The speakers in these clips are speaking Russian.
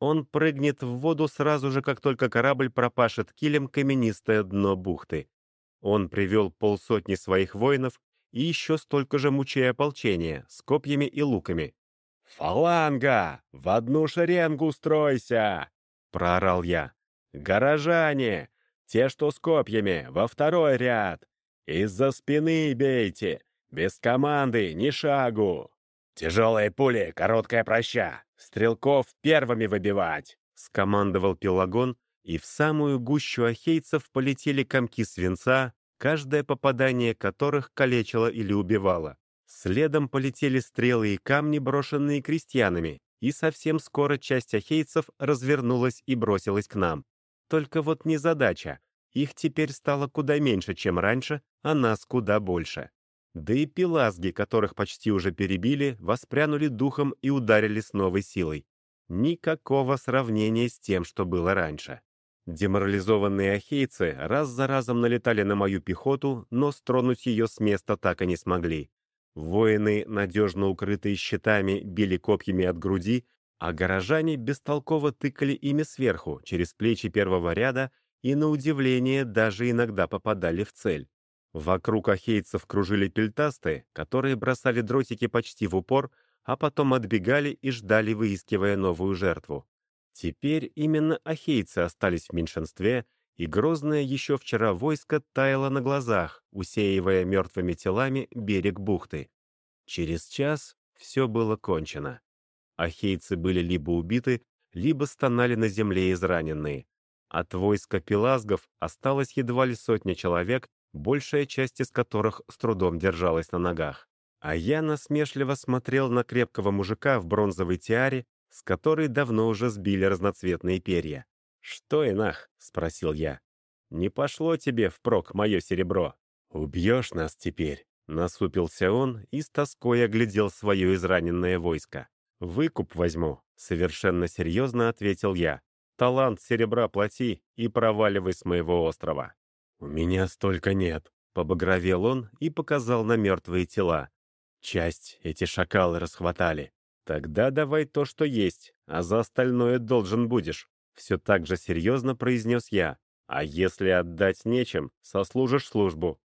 Он прыгнет в воду сразу же, как только корабль пропашет килем каменистое дно бухты. Он привел полсотни своих воинов и еще столько же мучей ополчения с копьями и луками. «Фаланга! В одну шеренгу стройся!» — проорал я. «Горожане! Те, что с копьями, во второй ряд! Из-за спины бейте! Без команды ни шагу!» «Тяжелые пули, короткая проща! Стрелков первыми выбивать!» — скомандовал Пелагон, и в самую гущу ахейцев полетели комки свинца, каждое попадание которых калечило или убивало. Следом полетели стрелы и камни, брошенные крестьянами, и совсем скоро часть ахейцев развернулась и бросилась к нам. Только вот не задача. Их теперь стало куда меньше, чем раньше, а нас куда больше. Да и пелазги, которых почти уже перебили, воспрянули духом и ударили с новой силой. Никакого сравнения с тем, что было раньше. Деморализованные ахейцы раз за разом налетали на мою пехоту, но стронуть ее с места так и не смогли. Воины, надежно укрытые щитами, били копьями от груди, а горожане бестолково тыкали ими сверху, через плечи первого ряда, и, на удивление, даже иногда попадали в цель. Вокруг ахейцев кружили пельтасты, которые бросали дротики почти в упор, а потом отбегали и ждали, выискивая новую жертву. Теперь именно ахейцы остались в меньшинстве, и грозное еще вчера войско таяло на глазах, усеивая мертвыми телами берег бухты. Через час все было кончено. Ахейцы были либо убиты, либо стонали на земле израненные. От войска пелазгов осталось едва ли сотня человек, большая часть из которых с трудом держалась на ногах. А я насмешливо смотрел на крепкого мужика в бронзовой тиаре, с которой давно уже сбили разноцветные перья. «Что, Инах?» — спросил я. «Не пошло тебе впрок мое серебро. Убьешь нас теперь?» Насупился он и с тоской оглядел свое израненное войско. «Выкуп возьму», — совершенно серьезно ответил я. «Талант серебра плати и проваливай с моего острова». «У меня столько нет», — побагровел он и показал на мертвые тела. «Часть эти шакалы расхватали. «Тогда давай то, что есть, а за остальное должен будешь», — все так же серьезно произнес я. «А если отдать нечем, сослужишь службу».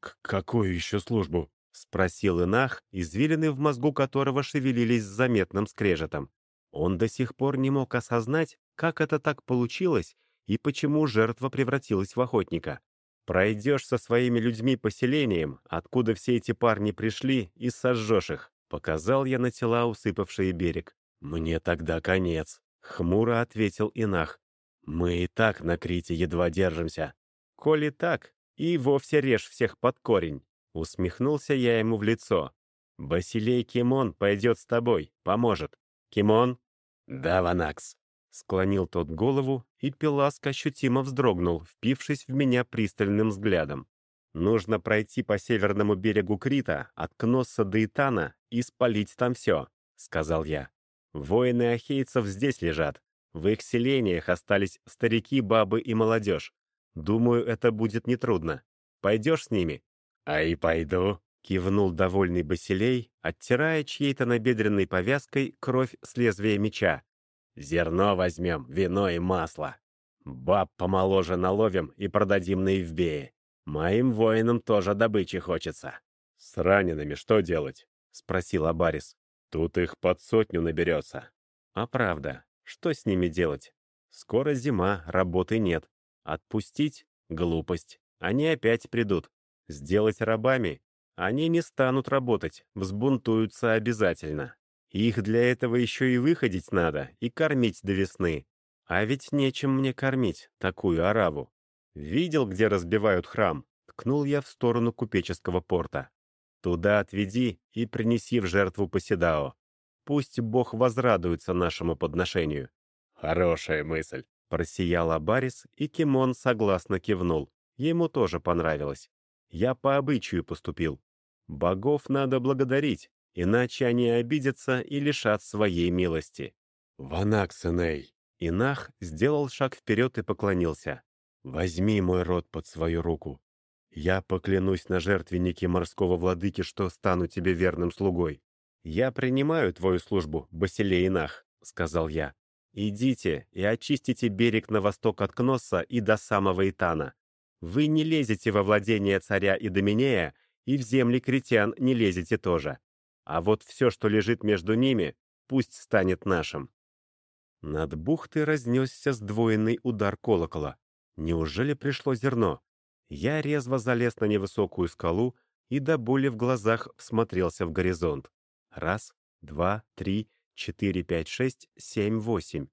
«К какую еще службу?» — спросил Инах, извилины в мозгу которого шевелились с заметным скрежетом. Он до сих пор не мог осознать, как это так получилось и почему жертва превратилась в охотника. Пройдешь со своими людьми поселением, откуда все эти парни пришли, и сожжешь их. Показал я на тела, усыпавшие берег. «Мне тогда конец», — хмуро ответил Инах. «Мы и так на Крите едва держимся». «Коли так, и вовсе режь всех под корень», — усмехнулся я ему в лицо. «Басилей Кимон пойдет с тобой, поможет. Кимон?» «Да, Ванакс», — склонил тот голову, и Пеласк ощутимо вздрогнул, впившись в меня пристальным взглядом. Нужно пройти по северному берегу Крита, от Кносса до Итана, и спалить там все», — сказал я. «Воины ахейцев здесь лежат. В их селениях остались старики, бабы и молодежь. Думаю, это будет нетрудно. Пойдешь с ними?» «А и пойду», — кивнул довольный Басилей, оттирая чьей-то набедренной повязкой кровь с лезвия меча. «Зерно возьмем, вино и масло. Баб помоложе наловим и продадим на Евбее. Моим воинам тоже добычи хочется. С ранеными что делать? Спросил Абарис. Тут их под сотню наберется. А правда, что с ними делать? Скоро зима, работы нет. Отпустить — глупость. Они опять придут. Сделать рабами? Они не станут работать, взбунтуются обязательно. Их для этого еще и выходить надо, и кормить до весны. А ведь нечем мне кормить такую ораву. «Видел, где разбивают храм?» Ткнул я в сторону купеческого порта. «Туда отведи и принеси в жертву Поседао. Пусть Бог возрадуется нашему подношению». «Хорошая мысль», — просиял Абарис, и Кимон согласно кивнул. Ему тоже понравилось. Я по обычаю поступил. Богов надо благодарить, иначе они обидятся и лишат своей милости. «Ванаксеней!» Инах сделал шаг вперед и поклонился. Возьми мой род под свою руку. Я поклянусь на жертвеннике морского владыки, что стану тебе верным слугой. Я принимаю твою службу, Басилей Инах, — сказал я. Идите и очистите берег на восток от Кносса и до самого Итана. Вы не лезете во владение царя и Доминея, и в земли критян не лезете тоже. А вот все, что лежит между ними, пусть станет нашим». Над бухтой разнесся сдвоенный удар колокола. Неужели пришло зерно? Я резво залез на невысокую скалу и до боли в глазах всмотрелся в горизонт. Раз, два, три, четыре, пять, шесть, семь, восемь.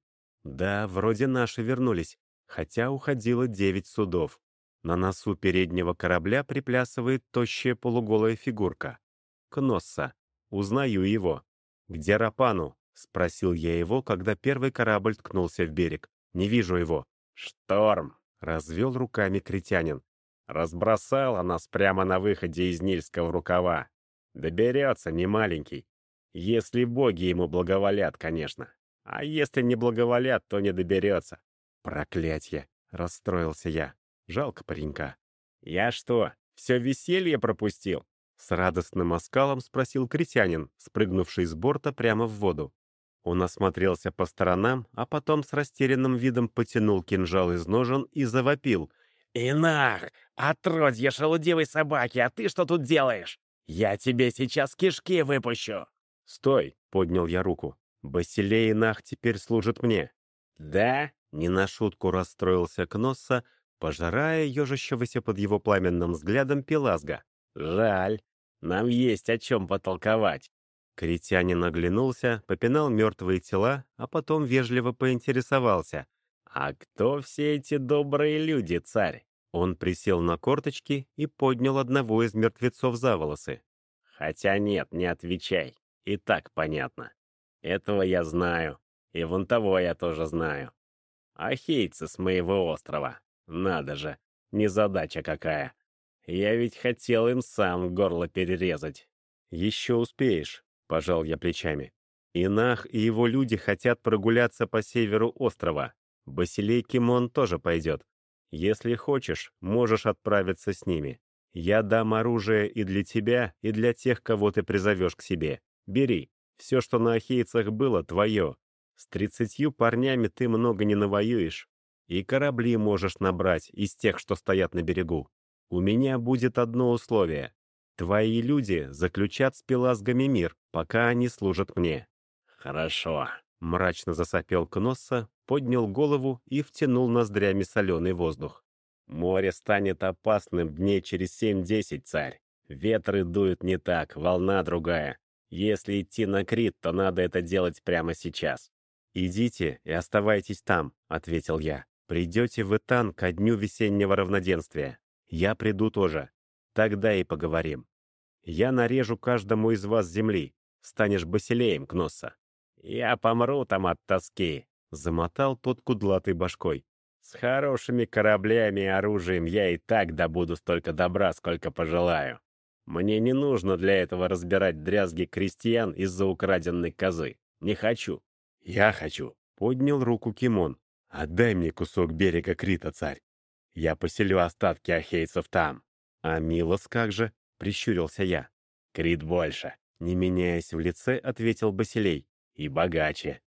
Да, вроде наши вернулись, хотя уходило девять судов. На носу переднего корабля приплясывает тощая полуголая фигурка. Кносса. Узнаю его. «Где Рапану?» — спросил я его, когда первый корабль ткнулся в берег. «Не вижу его». «Шторм!» — развел руками критянин. «Разбросала нас прямо на выходе из Нильского рукава. Доберется, не маленький. Если боги ему благоволят, конечно. А если не благоволят, то не доберется. Проклятье! Расстроился я. Жалко паренька. Я что, все веселье пропустил? С радостным оскалом спросил критянин, спрыгнувший с борта прямо в воду. Он осмотрелся по сторонам, а потом с растерянным видом потянул кинжал из ножен и завопил. «Инах! Отродье шелудивой собаки, а ты что тут делаешь? Я тебе сейчас кишки выпущу!» «Стой!» — поднял я руку. «Басилей Нах теперь служит мне». «Да?» — не на шутку расстроился Кносса, пожирая ежащегося под его пламенным взглядом Пелазга. «Жаль. Нам есть о чем потолковать». Критянин оглянулся, попинал мертвые тела, а потом вежливо поинтересовался. «А кто все эти добрые люди, царь?» Он присел на корточки и поднял одного из мертвецов за волосы. «Хотя нет, не отвечай. И так понятно. Этого я знаю. И вон того я тоже знаю. Ахейцы с моего острова. Надо же, незадача какая. Я ведь хотел им сам горло перерезать. Еще успеешь, пожал я плечами. Инах и его люди хотят прогуляться по северу острова. Басилей Кимон тоже пойдет. Если хочешь, можешь отправиться с ними. Я дам оружие и для тебя, и для тех, кого ты призовешь к себе. Бери. Все, что на ахейцах было, твое. С тридцатью парнями ты много не навоюешь. И корабли можешь набрать из тех, что стоят на берегу. У меня будет одно условие. Твои люди заключат с пелазгами мир, пока они служат мне». «Хорошо», — мрачно засопел Кносса, поднял голову и втянул ноздрями соленый воздух. «Море станет опасным дней через семь-десять, царь. Ветры дуют не так, волна другая. Если идти на Крит, то надо это делать прямо сейчас. «Идите и оставайтесь там», — ответил я. «Придете в Итан ко дню весеннего равноденствия. Я приду тоже. Тогда и поговорим. Я нарежу каждому из вас земли. Станешь басилеем, Кносса». «Я помру там от тоски», — замотал тот кудлатой башкой. «С хорошими кораблями и оружием я и так добуду столько добра, сколько пожелаю». Мне не нужно для этого разбирать дрязги крестьян из-за украденной козы. Не хочу. Я хочу. Поднял руку Кимон. Отдай мне кусок берега Крита, царь. Я поселю остатки ахейцев там. А Милос как же? Прищурился я. Крит больше. Не меняясь в лице, ответил Басилей. И богаче.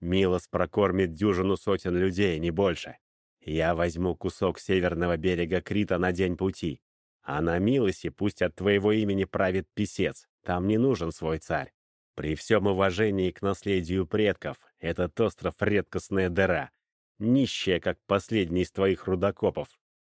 Милос прокормит дюжину сотен людей, не больше. Я возьму кусок северного берега Крита на день пути. А на Милосе пусть от твоего имени правит писец, там не нужен свой царь. При всем уважении к наследию предков, этот остров — редкостная дыра, нищая, как последний из твоих рудокопов.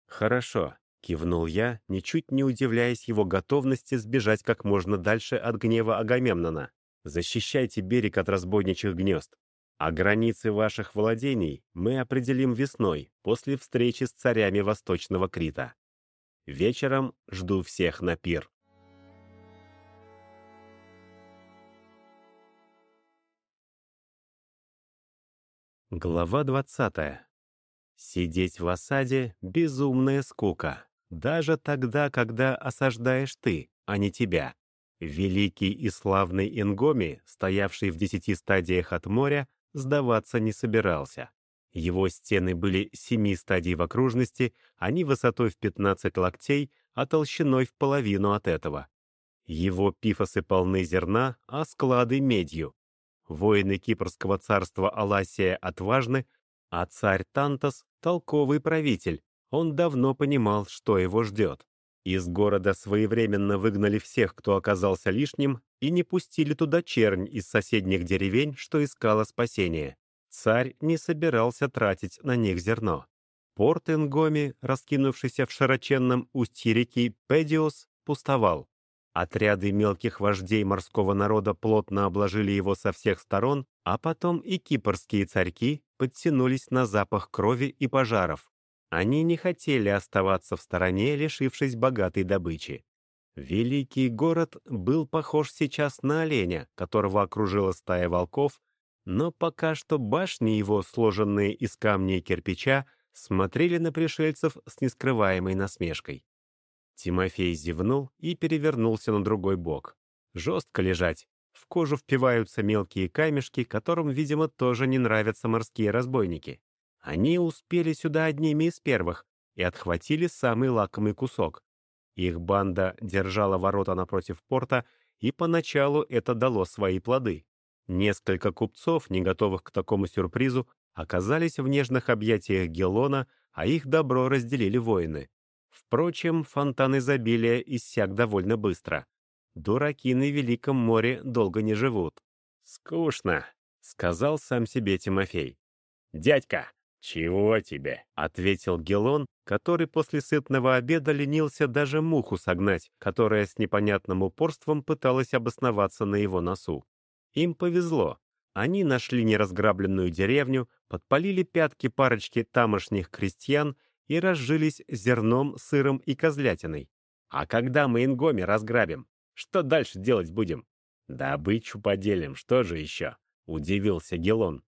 Хорошо, — кивнул я, ничуть не удивляясь его готовности сбежать как можно дальше от гнева Агамемнона. Защищайте берег от разбойничьих гнезд. А границы ваших владений мы определим весной, после встречи с царями Восточного Крита. Вечером жду всех на пир. Глава 20. Сидеть в осаде — безумная скука. Даже тогда, когда осаждаешь ты, а не тебя. Великий и славный Ингоми, стоявший в десяти стадиях от моря, сдаваться не собирался. Его стены были семи стадий в окружности, они высотой в 15 локтей, а толщиной в половину от этого. Его пифосы полны зерна, а склады — медью. Воины Кипрского царства Аласия отважны, а царь Тантос — толковый правитель. Он давно понимал, что его ждет. Из города своевременно выгнали всех, кто оказался лишним, и не пустили туда чернь из соседних деревень, что искала спасения. Царь не собирался тратить на них зерно. Порт Ингоми, раскинувшийся в широченном устье реки Педиос, пустовал. Отряды мелких вождей морского народа плотно обложили его со всех сторон, а потом и кипрские царьки подтянулись на запах крови и пожаров. Они не хотели оставаться в стороне, лишившись богатой добычи. Великий город был похож сейчас на оленя, которого окружила стая волков, но пока что башни его, сложенные из камня и кирпича, смотрели на пришельцев с нескрываемой насмешкой. Тимофей зевнул и перевернулся на другой бок. Жестко лежать. В кожу впиваются мелкие камешки, которым, видимо, тоже не нравятся морские разбойники. Они успели сюда одними из первых и отхватили самый лакомый кусок. Их банда держала ворота напротив порта, и поначалу это дало свои плоды. Несколько купцов, не готовых к такому сюрпризу, оказались в нежных объятиях Гелона, а их добро разделили воины. Впрочем, фонтан изобилия иссяк довольно быстро. Дураки на Великом море долго не живут. «Скучно», — сказал сам себе Тимофей. «Дядька, чего тебе?» — ответил Гелон, который после сытного обеда ленился даже муху согнать, которая с непонятным упорством пыталась обосноваться на его носу. Им повезло. Они нашли неразграбленную деревню, подпалили пятки парочки тамошних крестьян и разжились зерном, сыром и козлятиной. А когда мы Ингоми разграбим, что дальше делать будем? Добычу поделим, что же еще? Удивился Гелон.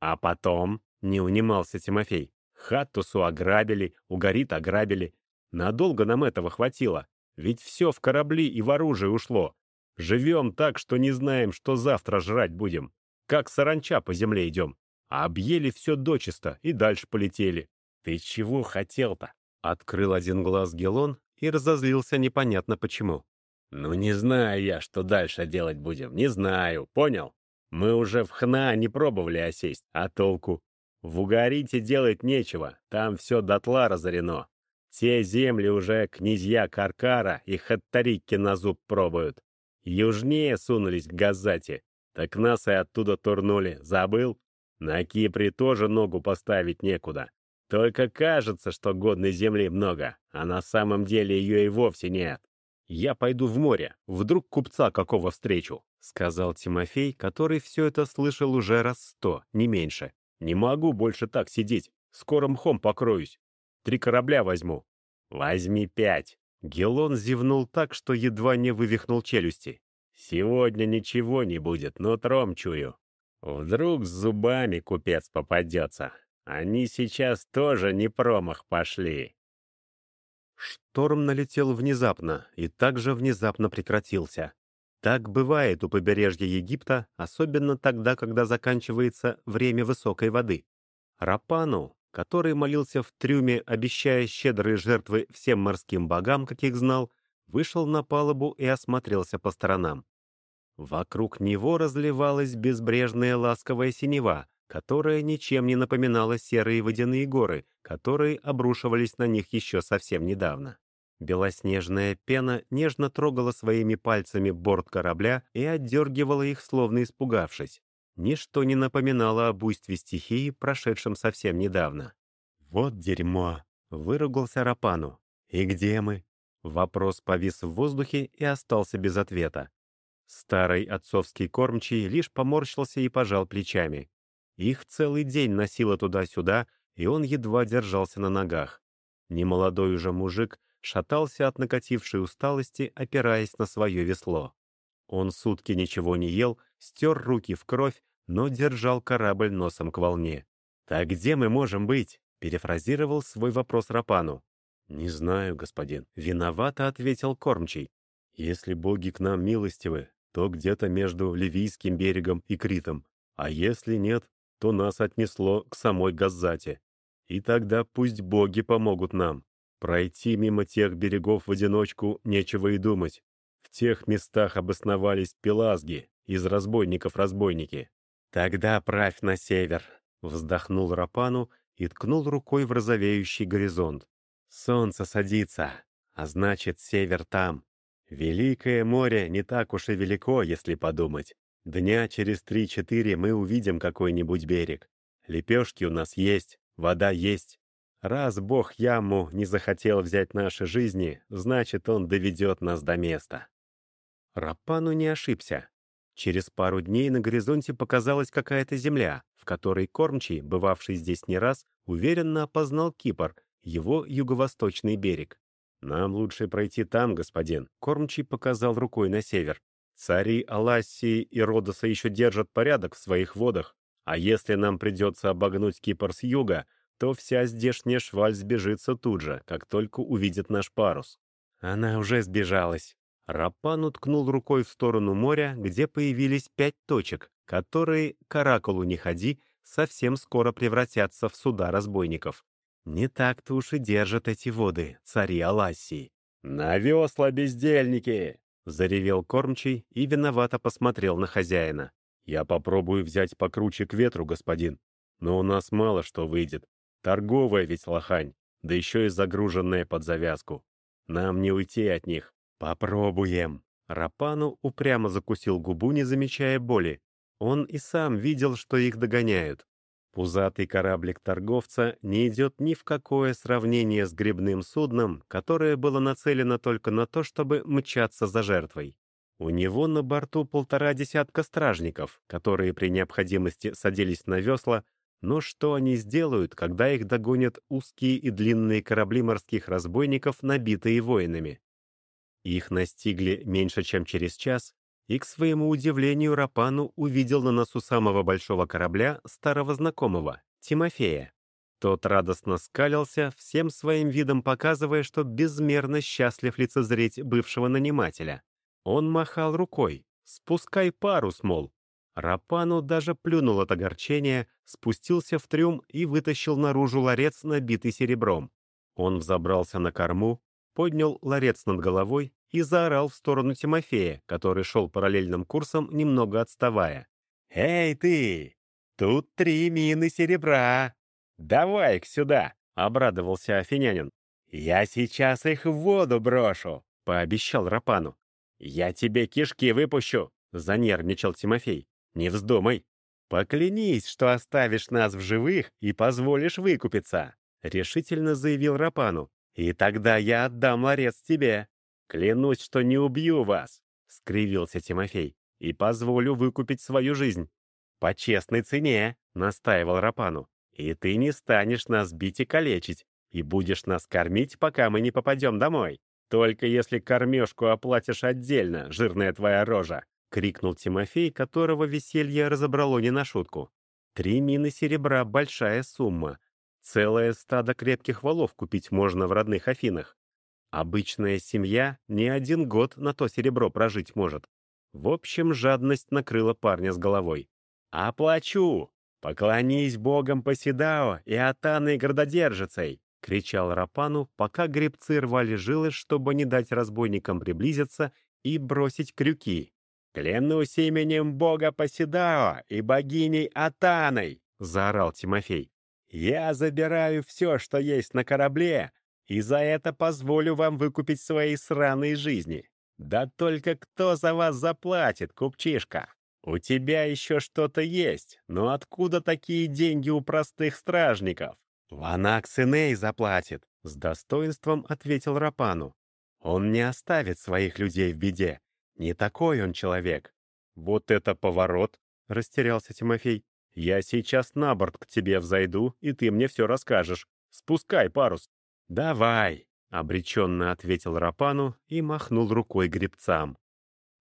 А потом, не унимался Тимофей, Хаттусу ограбили, Угорит ограбили. Надолго нам этого хватило, ведь все в корабли и в оружие ушло. Живем так, что не знаем, что завтра жрать будем. Как саранча по земле идем. Объели все дочисто и дальше полетели. «Ты чего хотел-то?» — открыл один глаз Гелон и разозлился непонятно почему. «Ну не знаю я, что дальше делать будем, не знаю, понял? Мы уже в Хна не пробовали осесть, а толку? В Угарите делать нечего, там все дотла разорено. Те земли уже князья Каркара и Хаттарикки на зуб пробуют. Южнее сунулись к Газате, так нас и оттуда турнули, забыл? На Кипре тоже ногу поставить некуда. Только кажется, что годной земли много, а на самом деле ее и вовсе нет. «Я пойду в море, вдруг купца какого встречу», — сказал Тимофей, который все это слышал уже раз сто, не меньше. «Не могу больше так сидеть, скоро мхом покроюсь. Три корабля возьму». «Возьми пять». Гелон зевнул так, что едва не вывихнул челюсти. «Сегодня ничего не будет, но тром чую. Вдруг с зубами купец попадется, они сейчас тоже не промах пошли. Шторм налетел внезапно и также внезапно прекратился. Так бывает у побережья Египта, особенно тогда, когда заканчивается время высокой воды. Рапану, который молился в трюме, обещая щедрые жертвы всем морским богам, каких знал, вышел на палубу и осмотрелся по сторонам. Вокруг него разливалась безбрежная ласковая синева, которая ничем не напоминала серые водяные горы, которые обрушивались на них еще совсем недавно. Белоснежная пена нежно трогала своими пальцами борт корабля и отдергивала их, словно испугавшись. Ничто не напоминало об буйстве стихии, прошедшем совсем недавно. «Вот дерьмо!» — выругался Рапану. «И где мы?» Вопрос повис в воздухе и остался без ответа. Старый отцовский кормчий лишь поморщился и пожал плечами. Их целый день носило туда-сюда, и он едва держался на ногах. Немолодой уже мужик шатался от накатившей усталости, опираясь на свое весло. Он сутки ничего не ел, стер руки в кровь, но держал корабль носом к волне. «Так где мы можем быть?» — перефразировал свой вопрос Рапану. «Не знаю, господин», — виновато ответил кормчий. «Если боги к нам милостивы, то где-то между Ливийским берегом и Критом, а если нет, то нас отнесло к самой Газате. И тогда пусть боги помогут нам. Пройти мимо тех берегов в одиночку нечего и думать. В тех местах обосновались пелазги, из разбойников разбойники. «Тогда правь на север», — вздохнул Рапану и ткнул рукой в розовеющий горизонт. «Солнце садится, а значит, север там. Великое море не так уж и велико, если подумать. Дня через три-четыре мы увидим какой-нибудь берег. Лепешки у нас есть, вода есть. Раз Бог Яму не захотел взять наши жизни, значит, он доведет нас до места. Рапану не ошибся. Через пару дней на горизонте показалась какая-то земля, в которой кормчий, бывавший здесь не раз, уверенно опознал Кипр, его юго-восточный берег. «Нам лучше пройти там, господин», — кормчий показал рукой на север. «Цари Алассии и Родоса еще держат порядок в своих водах, а если нам придется обогнуть Кипр с юга, то вся здешняя шваль сбежится тут же, как только увидит наш парус. Она уже сбежалась. Рапан уткнул рукой в сторону моря, где появились пять точек, которые, каракулу не ходи, совсем скоро превратятся в суда разбойников. Не так-то уж и держат эти воды, цари Алассии. «На весла, бездельники!» — заревел кормчий и виновато посмотрел на хозяина. «Я попробую взять покруче к ветру, господин, но у нас мало что выйдет. Торговая ведь лохань, да еще и загруженная под завязку. Нам не уйти от них. Попробуем. Рапану упрямо закусил губу, не замечая боли. Он и сам видел, что их догоняют. Пузатый кораблик торговца не идет ни в какое сравнение с грибным судном, которое было нацелено только на то, чтобы мчаться за жертвой. У него на борту полтора десятка стражников, которые при необходимости садились на весла но что они сделают, когда их догонят узкие и длинные корабли морских разбойников, набитые воинами? Их настигли меньше, чем через час, и, к своему удивлению, Рапану увидел на носу самого большого корабля старого знакомого, Тимофея. Тот радостно скалился, всем своим видом показывая, что безмерно счастлив лицезреть бывшего нанимателя. Он махал рукой. «Спускай парус, мол, Рапану даже плюнул от огорчения, спустился в трюм и вытащил наружу ларец, набитый серебром. Он взобрался на корму, поднял ларец над головой и заорал в сторону Тимофея, который шел параллельным курсом, немного отставая. «Эй ты! Тут три мины серебра! Давай-ка сюда!» — обрадовался афинянин. «Я сейчас их в воду брошу!» — пообещал Рапану. «Я тебе кишки выпущу!» — занервничал Тимофей. Не вздумай. Поклянись, что оставишь нас в живых и позволишь выкупиться, решительно заявил Рапану. И тогда я отдам ларец тебе. Клянусь, что не убью вас, скривился Тимофей, и позволю выкупить свою жизнь. По честной цене, настаивал Рапану. И ты не станешь нас бить и калечить, и будешь нас кормить, пока мы не попадем домой. Только если кормежку оплатишь отдельно, жирная твоя рожа. — крикнул Тимофей, которого веселье разобрало не на шутку. «Три мины серебра — большая сумма. Целое стадо крепких валов купить можно в родных Афинах. Обычная семья не один год на то серебро прожить может. В общем, жадность накрыла парня с головой. «Оплачу! Поклонись богам Поседао и Атаной Гордодержицей!» — кричал Рапану, пока гребцы рвали жилы, чтобы не дать разбойникам приблизиться и бросить крюки. «Клянусь именем бога Поседао и богиней Атаной!» — заорал Тимофей. «Я забираю все, что есть на корабле, и за это позволю вам выкупить свои сраные жизни. Да только кто за вас заплатит, купчишка? У тебя еще что-то есть, но откуда такие деньги у простых стражников?» «Ванакс Иней заплатит», — с достоинством ответил Рапану. «Он не оставит своих людей в беде, не такой он человек. Вот это поворот, растерялся Тимофей. Я сейчас на борт к тебе взойду, и ты мне все расскажешь. Спускай парус. Давай, обреченно ответил Рапану и махнул рукой гребцам.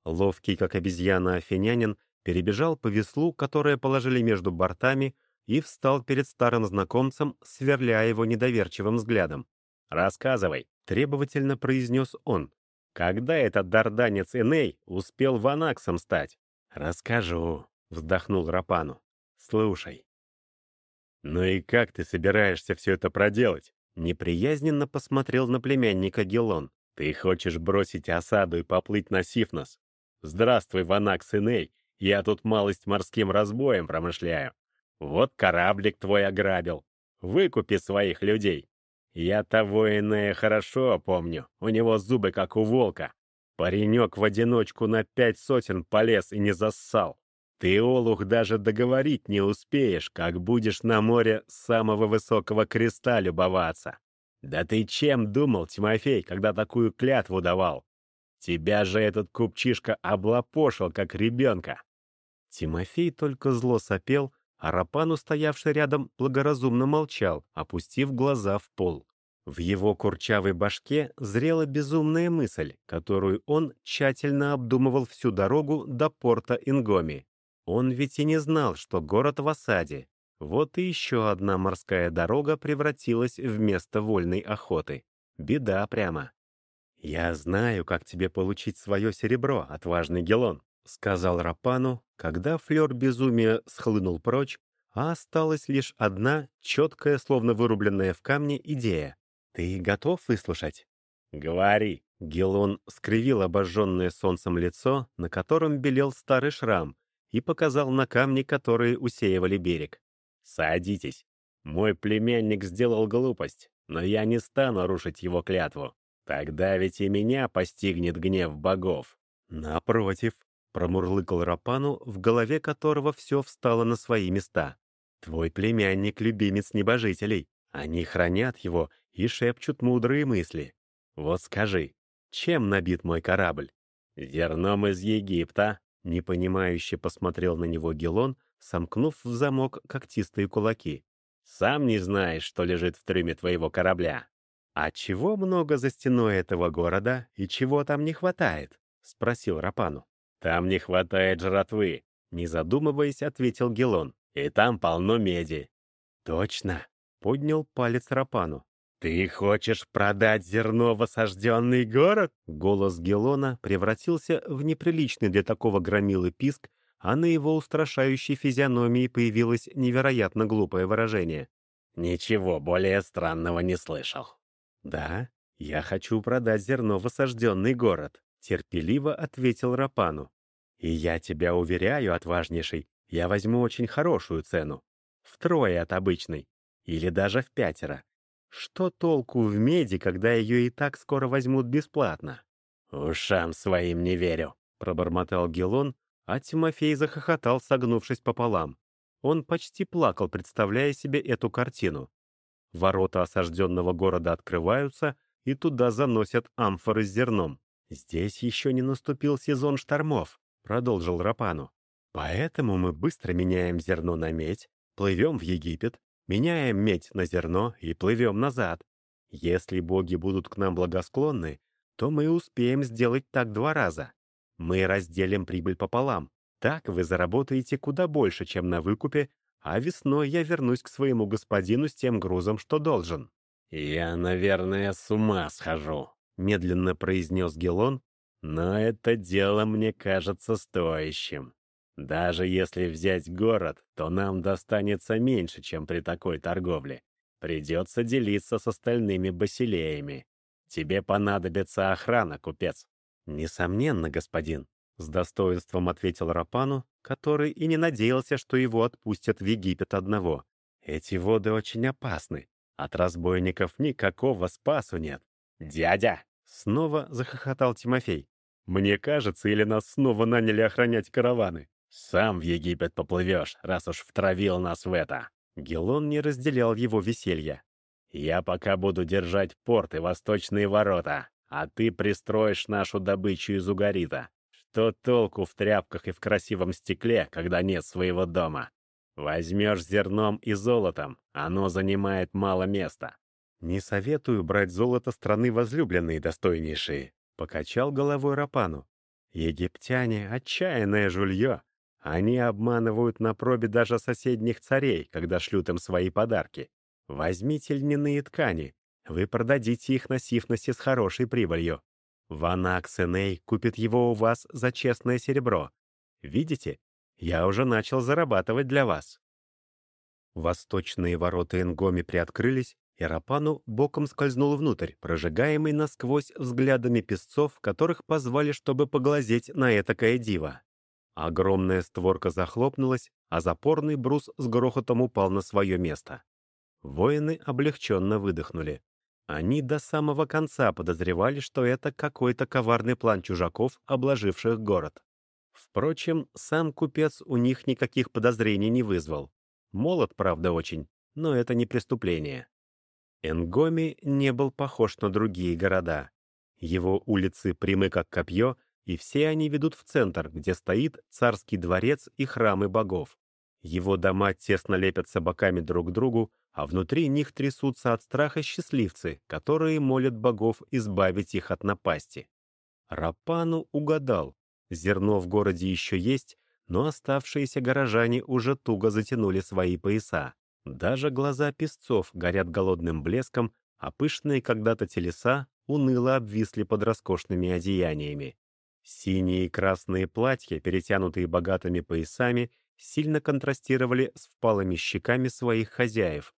Ловкий, как обезьяна афинянин, перебежал по веслу, которое положили между бортами, и встал перед старым знакомцем, сверляя его недоверчивым взглядом. «Рассказывай», — требовательно произнес он. Когда этот дарданец Эней успел ванаксом стать? Расскажу, вздохнул Рапану. Слушай. Ну и как ты собираешься все это проделать? Неприязненно посмотрел на племянника Гелон. Ты хочешь бросить осаду и поплыть на Сифнос? Здравствуй, Ванакс Эней, Я тут малость морским разбоем промышляю. Вот кораблик твой ограбил. Выкупи своих людей. Я того иное хорошо помню. У него зубы, как у волка. Паренек в одиночку на пять сотен полез и не зассал. Ты, Олух, даже договорить не успеешь, как будешь на море самого высокого креста любоваться. Да ты чем думал, Тимофей, когда такую клятву давал? Тебя же этот купчишка облапошил, как ребенка. Тимофей только зло сопел, а Рапан, устоявший рядом, благоразумно молчал, опустив глаза в пол. В его курчавой башке зрела безумная мысль, которую он тщательно обдумывал всю дорогу до порта Ингоми. Он ведь и не знал, что город в осаде. Вот и еще одна морская дорога превратилась в место вольной охоты. Беда прямо. «Я знаю, как тебе получить свое серебро, отважный Гелон», — сказал Рапану, когда флер безумия схлынул прочь, а осталась лишь одна, четкая, словно вырубленная в камне, идея. «Ты готов выслушать?» «Говори». Гелон скривил обожженное солнцем лицо, на котором белел старый шрам, и показал на камни, которые усеивали берег. «Садитесь. Мой племянник сделал глупость, но я не стану рушить его клятву. Тогда ведь и меня постигнет гнев богов». «Напротив», — промурлыкал Рапану, в голове которого все встало на свои места. «Твой племянник — любимец небожителей. Они хранят его и шепчут мудрые мысли. Вот скажи, чем набит мой корабль? Зерном из Египта, Непонимающе посмотрел на него Гелон, сомкнув в замок когтистые кулаки. «Сам не знаешь, что лежит в трюме твоего корабля». «А чего много за стеной этого города и чего там не хватает?» — спросил Рапану. «Там не хватает жратвы», — не задумываясь, ответил Гелон. «И там полно меди». «Точно», — поднял палец Рапану. «Ты хочешь продать зерно в осажденный город?» Голос Гелона превратился в неприличный для такого громилы писк, а на его устрашающей физиономии появилось невероятно глупое выражение. «Ничего более странного не слышал». «Да, я хочу продать зерно в осажденный город», — терпеливо ответил Рапану. «И я тебя уверяю, отважнейший, я возьму очень хорошую цену. Втрое от обычной. Или даже в пятеро. Что толку в меди, когда ее и так скоро возьмут бесплатно? «Ушам своим не верю», — пробормотал Гелон, а Тимофей захохотал, согнувшись пополам. Он почти плакал, представляя себе эту картину. Ворота осажденного города открываются, и туда заносят амфоры с зерном. «Здесь еще не наступил сезон штормов», — продолжил Рапану. «Поэтому мы быстро меняем зерно на медь, плывем в Египет, Меняем медь на зерно и плывем назад. Если боги будут к нам благосклонны, то мы успеем сделать так два раза. Мы разделим прибыль пополам. Так вы заработаете куда больше, чем на выкупе, а весной я вернусь к своему господину с тем грузом, что должен». «Я, наверное, с ума схожу», — медленно произнес Гелон, «но это дело мне кажется стоящим. Даже если взять город, то нам достанется меньше, чем при такой торговле. Придется делиться с остальными басилеями. Тебе понадобится охрана, купец. Несомненно, господин, с достоинством ответил Рапану, который и не надеялся, что его отпустят в Египет одного. Эти воды очень опасны. От разбойников никакого спасу нет. Дядя! Снова захохотал Тимофей. Мне кажется, или нас снова наняли охранять караваны? «Сам в Египет поплывешь, раз уж втравил нас в это». Гелон не разделял его веселья. «Я пока буду держать порт и восточные ворота, а ты пристроишь нашу добычу из угарита. Что толку в тряпках и в красивом стекле, когда нет своего дома? Возьмешь зерном и золотом, оно занимает мало места». «Не советую брать золото страны возлюбленные, достойнейшие», — покачал головой Рапану. «Египтяне — отчаянное жулье. Они обманывают на пробе даже соседних царей, когда шлют им свои подарки. Возьмите льняные ткани. Вы продадите их на Сифносе с хорошей прибылью. Ванак Сеней купит его у вас за честное серебро. Видите? Я уже начал зарабатывать для вас. Восточные ворота Энгоми приоткрылись, и Рапану боком скользнул внутрь, прожигаемый насквозь взглядами песцов, которых позвали, чтобы поглазеть на этакое диво. Огромная створка захлопнулась, а запорный брус с грохотом упал на свое место. Воины облегченно выдохнули. Они до самого конца подозревали, что это какой-то коварный план чужаков, обложивших город. Впрочем, сам купец у них никаких подозрений не вызвал. Молод, правда, очень, но это не преступление. Энгоми не был похож на другие города. Его улицы прямы как копье, и все они ведут в центр, где стоит царский дворец и храмы богов. Его дома тесно лепятся боками друг к другу, а внутри них трясутся от страха счастливцы, которые молят богов избавить их от напасти. Рапану угадал. Зерно в городе еще есть, но оставшиеся горожане уже туго затянули свои пояса. Даже глаза песцов горят голодным блеском, а пышные когда-то телеса уныло обвисли под роскошными одеяниями. Синие и красные платья, перетянутые богатыми поясами, сильно контрастировали с впалыми щеками своих хозяев.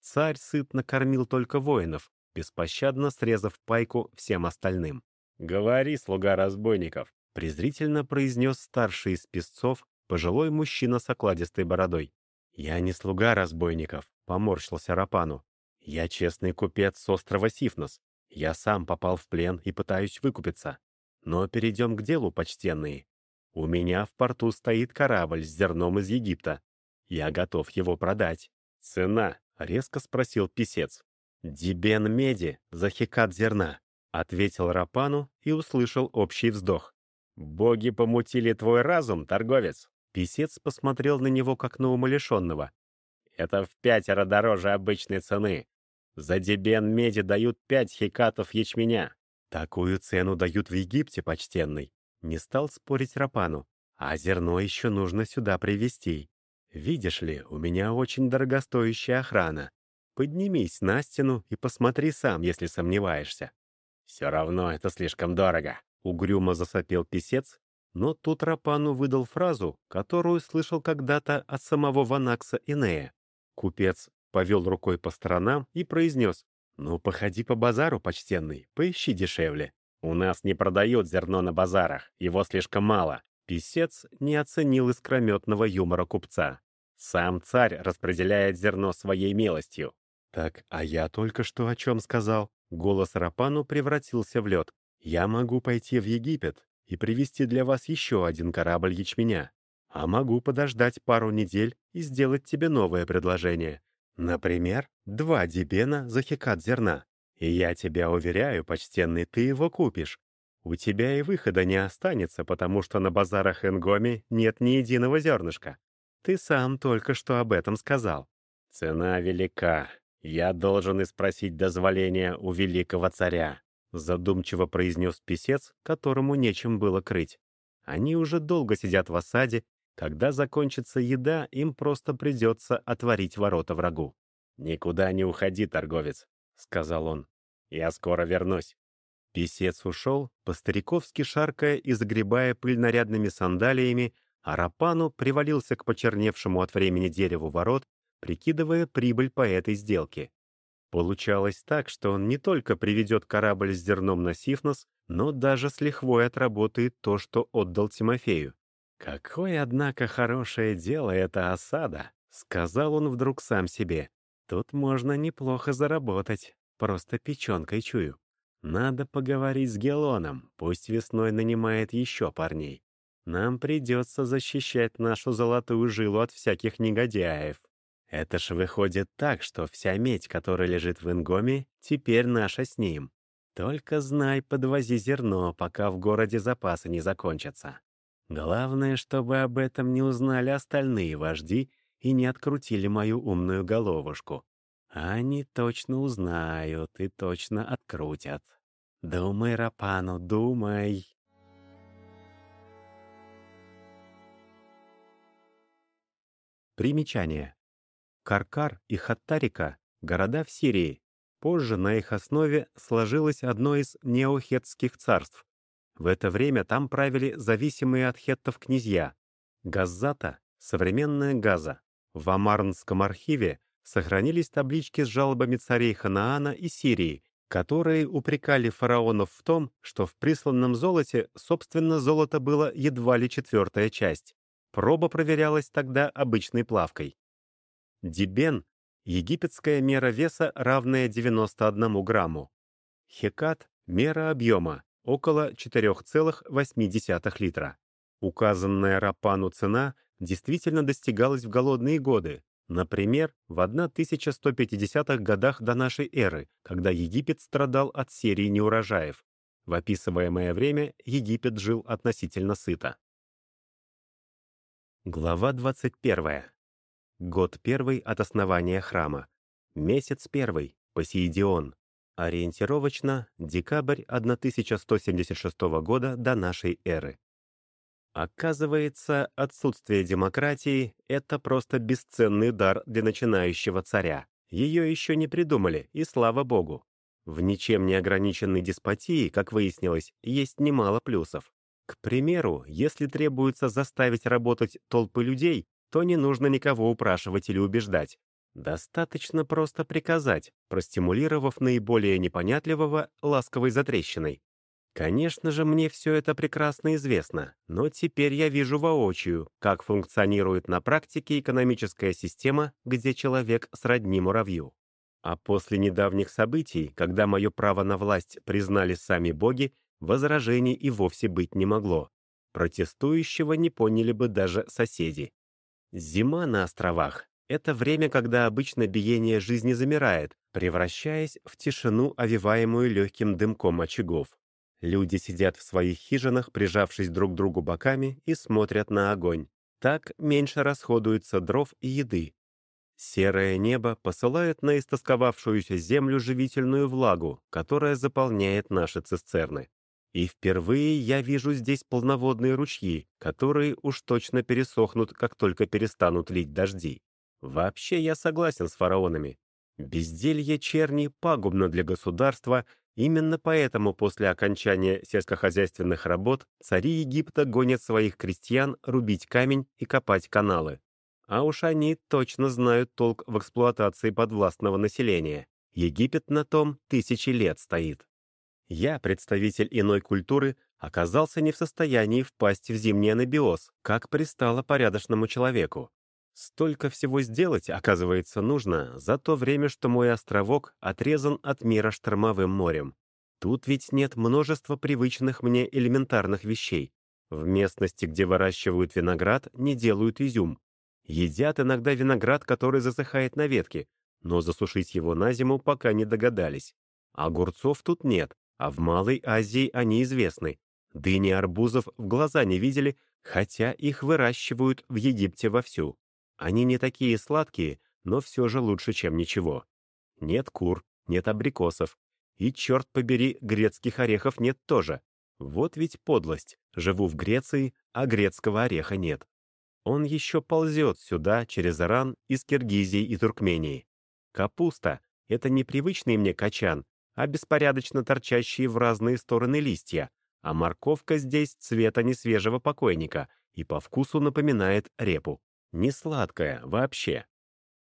Царь сытно кормил только воинов, беспощадно срезав пайку всем остальным. «Говори, слуга разбойников!» — презрительно произнес старший из песцов, пожилой мужчина с окладистой бородой. «Я не слуга разбойников», — поморщился Рапану. «Я честный купец с острова Сифнос. Я сам попал в плен и пытаюсь выкупиться. Но перейдем к делу, почтенные. У меня в порту стоит корабль с зерном из Египта. Я готов его продать. Цена, — резко спросил писец. «Дибен меди за хикат зерна», — ответил Рапану и услышал общий вздох. «Боги помутили твой разум, торговец!» Писец посмотрел на него, как на умалишенного. «Это в пятеро дороже обычной цены. За дебен меди дают пять хикатов ячменя. Такую цену дают в Египте, почтенный. Не стал спорить Рапану. А зерно еще нужно сюда привезти. Видишь ли, у меня очень дорогостоящая охрана. Поднимись на стену и посмотри сам, если сомневаешься. Все равно это слишком дорого. Угрюмо засопел писец, но тут Рапану выдал фразу, которую слышал когда-то от самого Ванакса Инея. Купец повел рукой по сторонам и произнес, «Ну, походи по базару, почтенный, поищи дешевле. У нас не продают зерно на базарах, его слишком мало. Писец не оценил искрометного юмора купца. Сам царь распределяет зерно своей милостью. «Так, а я только что о чем сказал?» Голос Рапану превратился в лед. «Я могу пойти в Египет и привезти для вас еще один корабль ячменя. А могу подождать пару недель и сделать тебе новое предложение. Например, два дебена за хикат зерна. И я тебя уверяю, почтенный, ты его купишь. У тебя и выхода не останется, потому что на базарах Энгоми нет ни единого зернышка. Ты сам только что об этом сказал. Цена велика. Я должен испросить дозволения у великого царя, задумчиво произнес писец, которому нечем было крыть. Они уже долго сидят в осаде, когда закончится еда, им просто придется отворить ворота врагу. «Никуда не уходи, торговец», — сказал он. «Я скоро вернусь». Песец ушел, по-стариковски шаркая и загребая пыль нарядными сандалиями, а Рапану привалился к почерневшему от времени дереву ворот, прикидывая прибыль по этой сделке. Получалось так, что он не только приведет корабль с зерном на Сифнос, но даже с лихвой отработает то, что отдал Тимофею. «Какое, однако, хорошее дело эта осада!» — сказал он вдруг сам себе. «Тут можно неплохо заработать, просто печенкой чую». Надо поговорить с Гелоном, пусть весной нанимает еще парней. Нам придется защищать нашу золотую жилу от всяких негодяев. Это ж выходит так, что вся медь, которая лежит в Ингоме, теперь наша с ним. Только знай, подвози зерно, пока в городе запасы не закончатся. Главное, чтобы об этом не узнали остальные вожди и не открутили мою умную головушку. Они точно узнают и точно открутят. Думай, Рапану, думай. Примечание. Каркар и Хаттарика — города в Сирии. Позже на их основе сложилось одно из неохетских царств. В это время там правили зависимые от хеттов князья. Газзата — современная Газа. В Амарнском архиве сохранились таблички с жалобами царей Ханаана и Сирии, которые упрекали фараонов в том, что в присланном золоте, собственно, золото было едва ли четвертая часть. Проба проверялась тогда обычной плавкой. Дибен — египетская мера веса, равная 91 грамму. Хекат — мера объема, около 4,8 литра. Указанная Рапану цена действительно достигалась в голодные годы, например, в 1150-х годах до нашей эры, когда Египет страдал от серии неурожаев. В описываемое время Египет жил относительно сыто. Глава 21. Год первый от основания храма. Месяц первый. Посейдион. Ориентировочно декабрь 1176 года до нашей эры. Оказывается, отсутствие демократии — это просто бесценный дар для начинающего царя. Ее еще не придумали, и слава богу. В ничем не ограниченной деспотии, как выяснилось, есть немало плюсов. К примеру, если требуется заставить работать толпы людей, то не нужно никого упрашивать или убеждать. Достаточно просто приказать, простимулировав наиболее непонятливого ласковой затрещиной. Конечно же, мне все это прекрасно известно, но теперь я вижу воочию, как функционирует на практике экономическая система, где человек сродни муравью. А после недавних событий, когда мое право на власть признали сами боги, возражений и вовсе быть не могло. Протестующего не поняли бы даже соседи. Зима на островах — это время, когда обычно биение жизни замирает, превращаясь в тишину, овиваемую легким дымком очагов. Люди сидят в своих хижинах, прижавшись друг к другу боками, и смотрят на огонь. Так меньше расходуется дров и еды. Серое небо посылает на истосковавшуюся землю живительную влагу, которая заполняет наши цистерны. И впервые я вижу здесь полноводные ручьи, которые уж точно пересохнут, как только перестанут лить дожди. Вообще я согласен с фараонами. Безделье черни пагубно для государства Именно поэтому после окончания сельскохозяйственных работ цари Египта гонят своих крестьян рубить камень и копать каналы. А уж они точно знают толк в эксплуатации подвластного населения. Египет на том тысячи лет стоит. Я, представитель иной культуры, оказался не в состоянии впасть в зимний анабиоз, как пристало порядочному человеку. Столько всего сделать, оказывается, нужно за то время, что мой островок отрезан от мира штормовым морем. Тут ведь нет множества привычных мне элементарных вещей. В местности, где выращивают виноград, не делают изюм. Едят иногда виноград, который засыхает на ветке, но засушить его на зиму пока не догадались. Огурцов тут нет, а в Малой Азии они известны. Дыни арбузов в глаза не видели, хотя их выращивают в Египте вовсю. Они не такие сладкие, но все же лучше, чем ничего. Нет кур, нет абрикосов. И, черт побери, грецких орехов нет тоже. Вот ведь подлость. Живу в Греции, а грецкого ореха нет. Он еще ползет сюда, через Иран, из Киргизии и Туркмении. Капуста — это непривычный мне качан, а беспорядочно торчащие в разные стороны листья, а морковка здесь цвета несвежего покойника и по вкусу напоминает репу. Не сладкое вообще.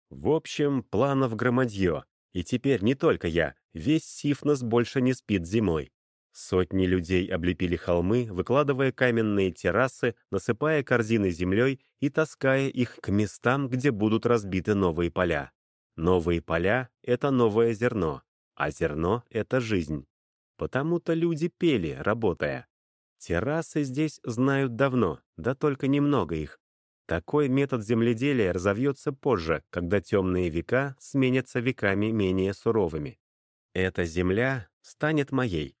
В общем, планов громадье. И теперь не только я, весь Сифнос больше не спит зимой. Сотни людей облепили холмы, выкладывая каменные террасы, насыпая корзины землей и таская их к местам, где будут разбиты новые поля. Новые поля — это новое зерно, а зерно — это жизнь. Потому-то люди пели, работая. Террасы здесь знают давно, да только немного их. Такой метод земледелия разовьется позже, когда темные века сменятся веками менее суровыми. Эта земля станет моей.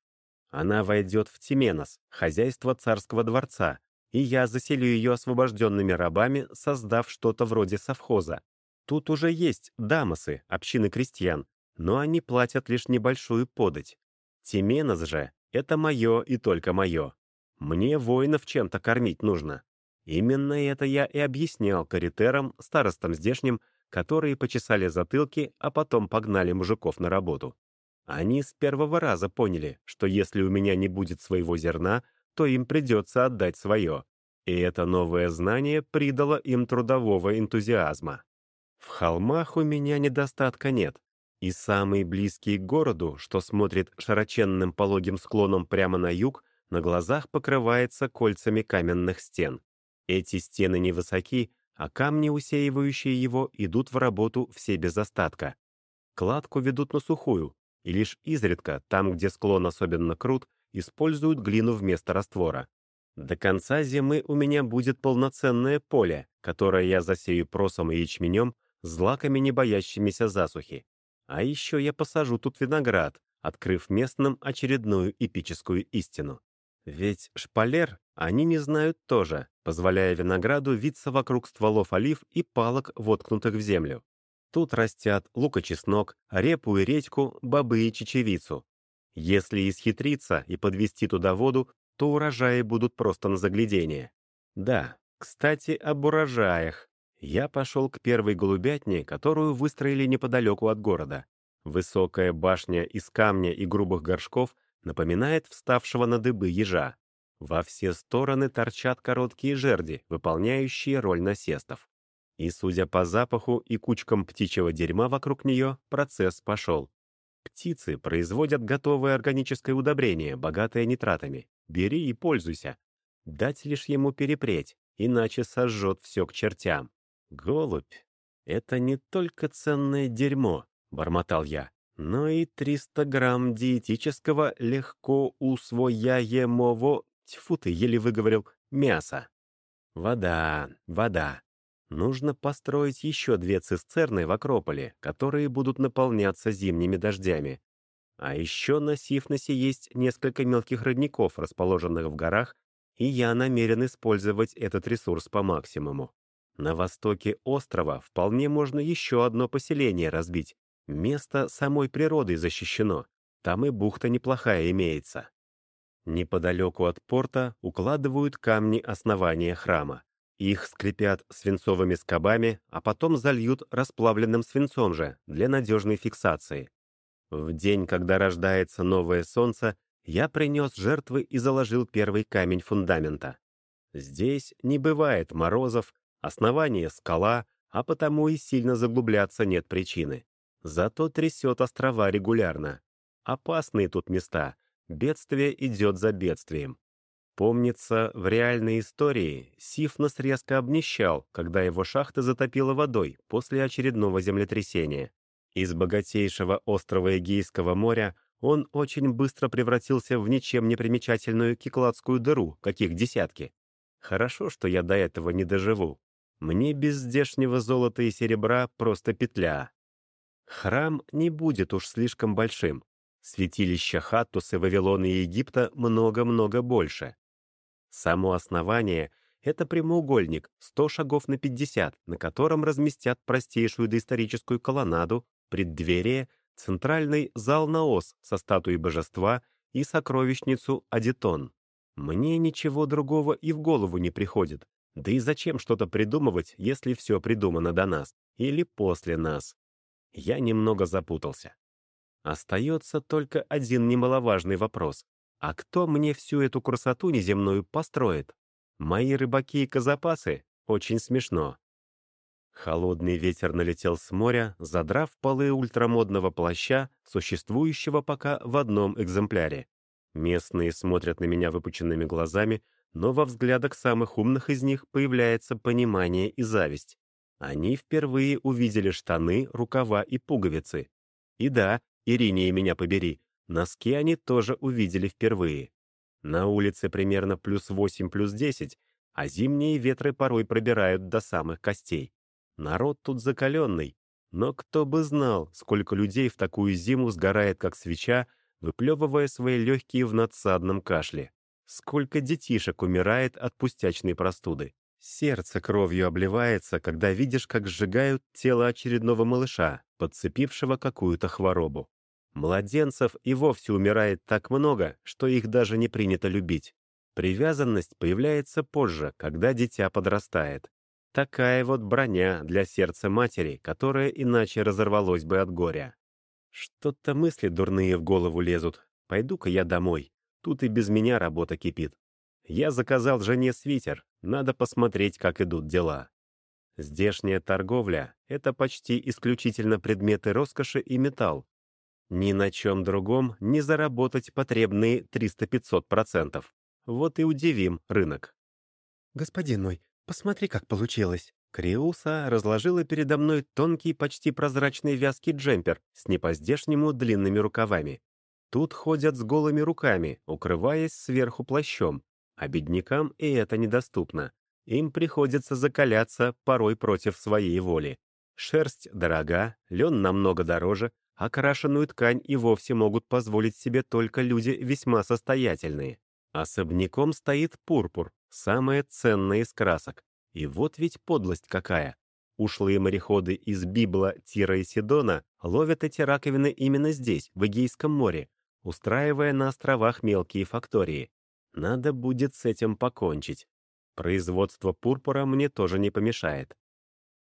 Она войдет в Тименос, хозяйство царского дворца, и я заселю ее освобожденными рабами, создав что-то вроде совхоза. Тут уже есть дамосы, общины крестьян, но они платят лишь небольшую подать. Тименос же — это мое и только мое. Мне воинов чем-то кормить нужно. Именно это я и объяснял каритерам, старостам здешним, которые почесали затылки, а потом погнали мужиков на работу. Они с первого раза поняли, что если у меня не будет своего зерна, то им придется отдать свое. И это новое знание придало им трудового энтузиазма. В холмах у меня недостатка нет. И самый близкий к городу, что смотрит широченным пологим склоном прямо на юг, на глазах покрывается кольцами каменных стен. Эти стены невысоки, а камни, усеивающие его, идут в работу все без остатка. Кладку ведут на сухую, и лишь изредка, там, где склон особенно крут, используют глину вместо раствора. До конца зимы у меня будет полноценное поле, которое я засею просом и ячменем, злаками не боящимися засухи. А еще я посажу тут виноград, открыв местным очередную эпическую истину. Ведь шпалер они не знают тоже, позволяя винограду виться вокруг стволов олив и палок, воткнутых в землю. Тут растят лук-чеснок, репу и редьку, бобы и чечевицу. Если исхитриться и подвести туда воду, то урожаи будут просто на заглядение. Да, кстати, об урожаях. Я пошел к первой голубятне, которую выстроили неподалеку от города. Высокая башня из камня и грубых горшков напоминает вставшего на дыбы ежа. Во все стороны торчат короткие жерди, выполняющие роль насестов. И, судя по запаху и кучкам птичьего дерьма вокруг нее, процесс пошел. Птицы производят готовое органическое удобрение, богатое нитратами. Бери и пользуйся. Дать лишь ему перепреть, иначе сожжет все к чертям. Голубь — это не только ценное дерьмо, — бормотал я, но и 300 грамм диетического легко усвояемого, тьфу ты, еле выговорил, мяса. Вода, вода. Нужно построить еще две цистерны в Акрополе, которые будут наполняться зимними дождями. А еще на Сифносе есть несколько мелких родников, расположенных в горах, и я намерен использовать этот ресурс по максимуму. На востоке острова вполне можно еще одно поселение разбить. Место самой природой защищено. Там и бухта неплохая имеется. Неподалеку от порта укладывают камни основания храма. Их скрепят свинцовыми скобами, а потом зальют расплавленным свинцом же для надежной фиксации. В день, когда рождается новое солнце, я принес жертвы и заложил первый камень фундамента. Здесь не бывает морозов, основание — скала, а потому и сильно заглубляться нет причины. Зато трясет острова регулярно. Опасные тут места, бедствие идет за бедствием. Помнится, в реальной истории Сифнос резко обнищал, когда его шахта затопила водой после очередного землетрясения. Из богатейшего острова Эгейского моря он очень быстро превратился в ничем не примечательную кикладскую дыру, каких десятки. Хорошо, что я до этого не доживу. Мне без здешнего золота и серебра просто петля. Храм не будет уж слишком большим. Святилища Хаттуса, Вавилона и Египта много-много больше. Само основание — это прямоугольник, 100 шагов на 50, на котором разместят простейшую доисторическую колоннаду, преддверие, центральный зал на ос со статуей божества и сокровищницу Адитон. Мне ничего другого и в голову не приходит. Да и зачем что-то придумывать, если все придумано до нас или после нас? Я немного запутался. Остается только один немаловажный вопрос. А кто мне всю эту красоту неземную построит? Мои рыбаки и козапасы? Очень смешно. Холодный ветер налетел с моря, задрав полы ультрамодного плаща, существующего пока в одном экземпляре. Местные смотрят на меня выпученными глазами, но во взглядах самых умных из них появляется понимание и зависть. Они впервые увидели штаны, рукава и пуговицы. И да, Ирине меня побери, Носки они тоже увидели впервые. На улице примерно плюс 8, плюс 10, а зимние ветры порой пробирают до самых костей. Народ тут закаленный, но кто бы знал, сколько людей в такую зиму сгорает, как свеча, выплевывая свои легкие в надсадном кашле. Сколько детишек умирает от пустячной простуды. Сердце кровью обливается, когда видишь, как сжигают тело очередного малыша, подцепившего какую-то хворобу. Младенцев и вовсе умирает так много, что их даже не принято любить. Привязанность появляется позже, когда дитя подрастает. Такая вот броня для сердца матери, которое иначе разорвалось бы от горя. Что-то мысли дурные в голову лезут. Пойду-ка я домой. Тут и без меня работа кипит. Я заказал жене свитер. Надо посмотреть, как идут дела. Здешняя торговля — это почти исключительно предметы роскоши и металл. Ни на чем другом не заработать потребные 300-500%. Вот и удивим рынок. «Господин мой, посмотри, как получилось!» Криуса разложила передо мной тонкий, почти прозрачный вязкий джемпер с непоздешнему длинными рукавами. Тут ходят с голыми руками, укрываясь сверху плащом, а беднякам и это недоступно. Им приходится закаляться порой против своей воли. Шерсть дорога, лен намного дороже, а крашеную ткань и вовсе могут позволить себе только люди весьма состоятельные. Особняком стоит пурпур, самое ценное из красок. И вот ведь подлость какая. Ушлые мореходы из Библа, Тира и Сидона ловят эти раковины именно здесь, в Эгейском море, устраивая на островах мелкие фактории. Надо будет с этим покончить. Производство пурпура мне тоже не помешает.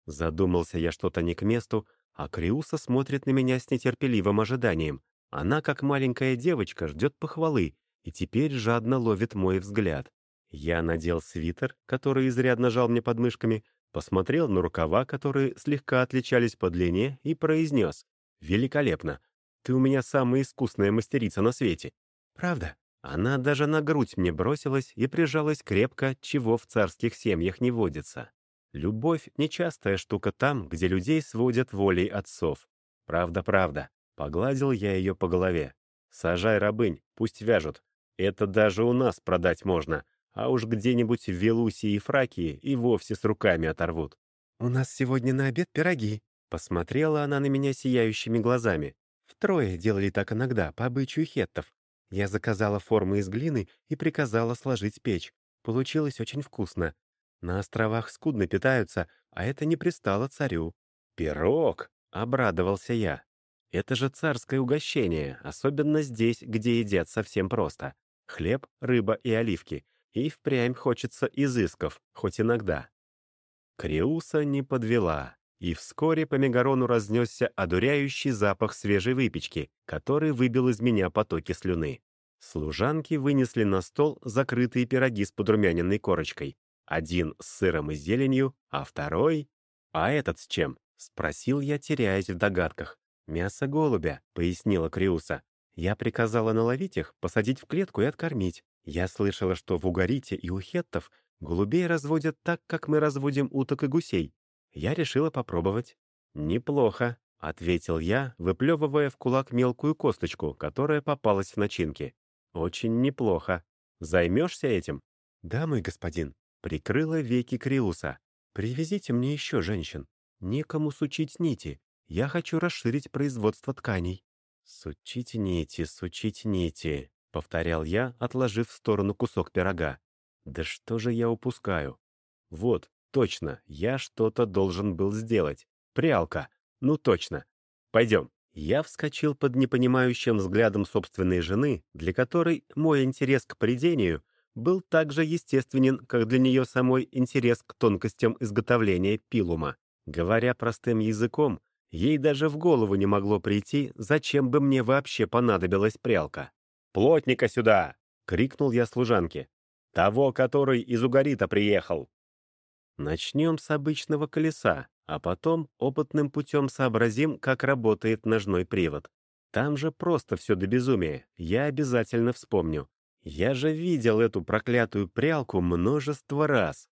Задумался я что-то не к месту, а Криуса смотрит на меня с нетерпеливым ожиданием. Она, как маленькая девочка, ждет похвалы и теперь жадно ловит мой взгляд. Я надел свитер, который изрядно жал мне подмышками, посмотрел на рукава, которые слегка отличались по длине, и произнес. «Великолепно! Ты у меня самая искусная мастерица на свете!» «Правда?» Она даже на грудь мне бросилась и прижалась крепко, чего в царских семьях не водится. Любовь — нечастая штука там, где людей сводят волей отцов. Правда-правда. Погладил я ее по голове. Сажай рабынь, пусть вяжут. Это даже у нас продать можно а уж где-нибудь в Велусии и Фракии и вовсе с руками оторвут. «У нас сегодня на обед пироги», — посмотрела она на меня сияющими глазами. «Втрое делали так иногда, по обычаю хеттов. Я заказала формы из глины и приказала сложить печь. Получилось очень вкусно. На островах скудно питаются, а это не пристало царю». «Пирог!» — обрадовался я. «Это же царское угощение, особенно здесь, где едят совсем просто. Хлеб, рыба и оливки. И впрямь хочется изысков, хоть иногда. Криуса не подвела, и вскоре по Мегарону разнесся одуряющий запах свежей выпечки, который выбил из меня потоки слюны. Служанки вынесли на стол закрытые пироги с подрумяненной корочкой. Один с сыром и зеленью, а второй... «А этот с чем?» — спросил я, теряясь в догадках. «Мясо голубя», — пояснила Криуса. «Я приказала наловить их, посадить в клетку и откормить. Я слышала, что в Угарите и у хеттов голубей разводят так, как мы разводим уток и гусей. Я решила попробовать. «Неплохо», — ответил я, выплевывая в кулак мелкую косточку, которая попалась в начинки. «Очень неплохо. Займешься этим?» «Да, мой господин», — прикрыла веки Криуса. «Привезите мне еще женщин. Некому сучить нити. Я хочу расширить производство тканей». «Сучить нити, сучить нити», — повторял я, отложив в сторону кусок пирога. «Да что же я упускаю? Вот, точно, я что-то должен был сделать. Прялка. Ну точно. Пойдем». Я вскочил под непонимающим взглядом собственной жены, для которой мой интерес к придению был так же естественен, как для нее самой интерес к тонкостям изготовления пилума. Говоря простым языком, ей даже в голову не могло прийти, зачем бы мне вообще понадобилась прялка. «Плотника сюда!» — крикнул я служанке. «Того, который из Угарита приехал!» Начнем с обычного колеса, а потом опытным путем сообразим, как работает ножной привод. Там же просто все до безумия, я обязательно вспомню. Я же видел эту проклятую прялку множество раз.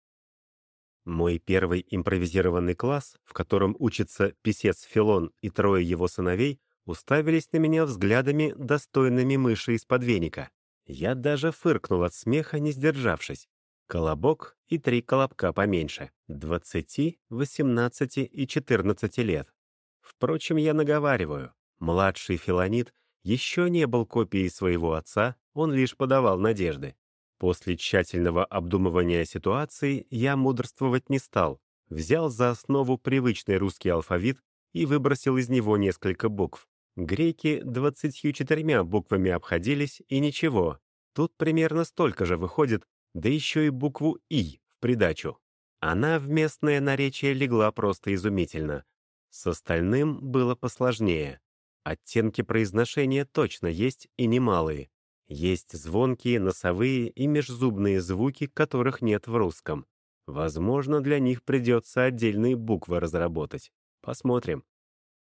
Мой первый импровизированный класс, в котором учится писец Филон и трое его сыновей, уставились на меня взглядами, достойными мыши из-под веника. Я даже фыркнул от смеха, не сдержавшись. Колобок и три колобка поменьше. Двадцати, восемнадцати и четырнадцати лет. Впрочем, я наговариваю. Младший Филонит еще не был копией своего отца, он лишь подавал надежды. После тщательного обдумывания ситуации я мудрствовать не стал. Взял за основу привычный русский алфавит и выбросил из него несколько букв. Греки двадцатью четырьмя буквами обходились, и ничего. Тут примерно столько же выходит, да еще и букву «и» в придачу. Она в местное наречие легла просто изумительно. С остальным было посложнее. Оттенки произношения точно есть и немалые. Есть звонкие, носовые и межзубные звуки, которых нет в русском. Возможно, для них придется отдельные буквы разработать. Посмотрим.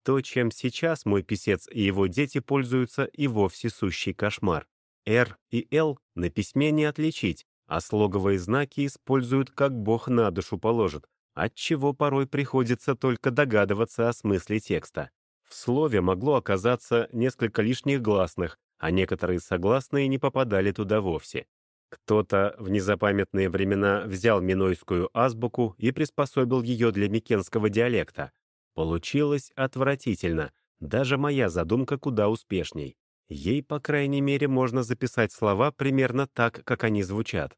То, чем сейчас мой писец и его дети пользуются, и вовсе сущий кошмар. «Р» и «Л» на письме не отличить, а слоговые знаки используют, как Бог на душу положит, отчего порой приходится только догадываться о смысле текста. В слове могло оказаться несколько лишних гласных, а некоторые согласные не попадали туда вовсе. Кто-то в незапамятные времена взял минойскую азбуку и приспособил ее для микенского диалекта. Получилось отвратительно, даже моя задумка куда успешней. Ей, по крайней мере, можно записать слова примерно так, как они звучат.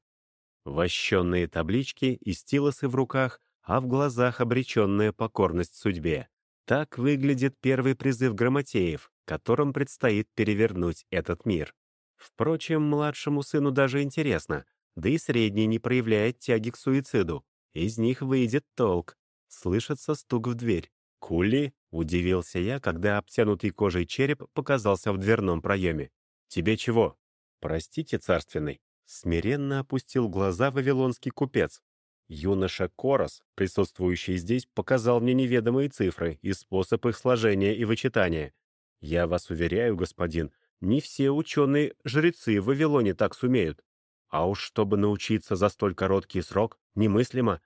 Вощенные таблички и стилосы в руках, а в глазах обреченная покорность судьбе. Так выглядит первый призыв грамотеев, которым предстоит перевернуть этот мир. Впрочем, младшему сыну даже интересно, да и средний не проявляет тяги к суициду. Из них выйдет толк. Слышится стук в дверь. «Кули?» — удивился я, когда обтянутый кожей череп показался в дверном проеме. «Тебе чего?» «Простите, царственный». Смиренно опустил глаза вавилонский купец. Юноша Корос, присутствующий здесь, показал мне неведомые цифры и способ их сложения и вычитания. Я вас уверяю, господин, не все ученые-жрецы в Вавилоне так сумеют. А уж чтобы научиться за столь короткий срок, немыслимо.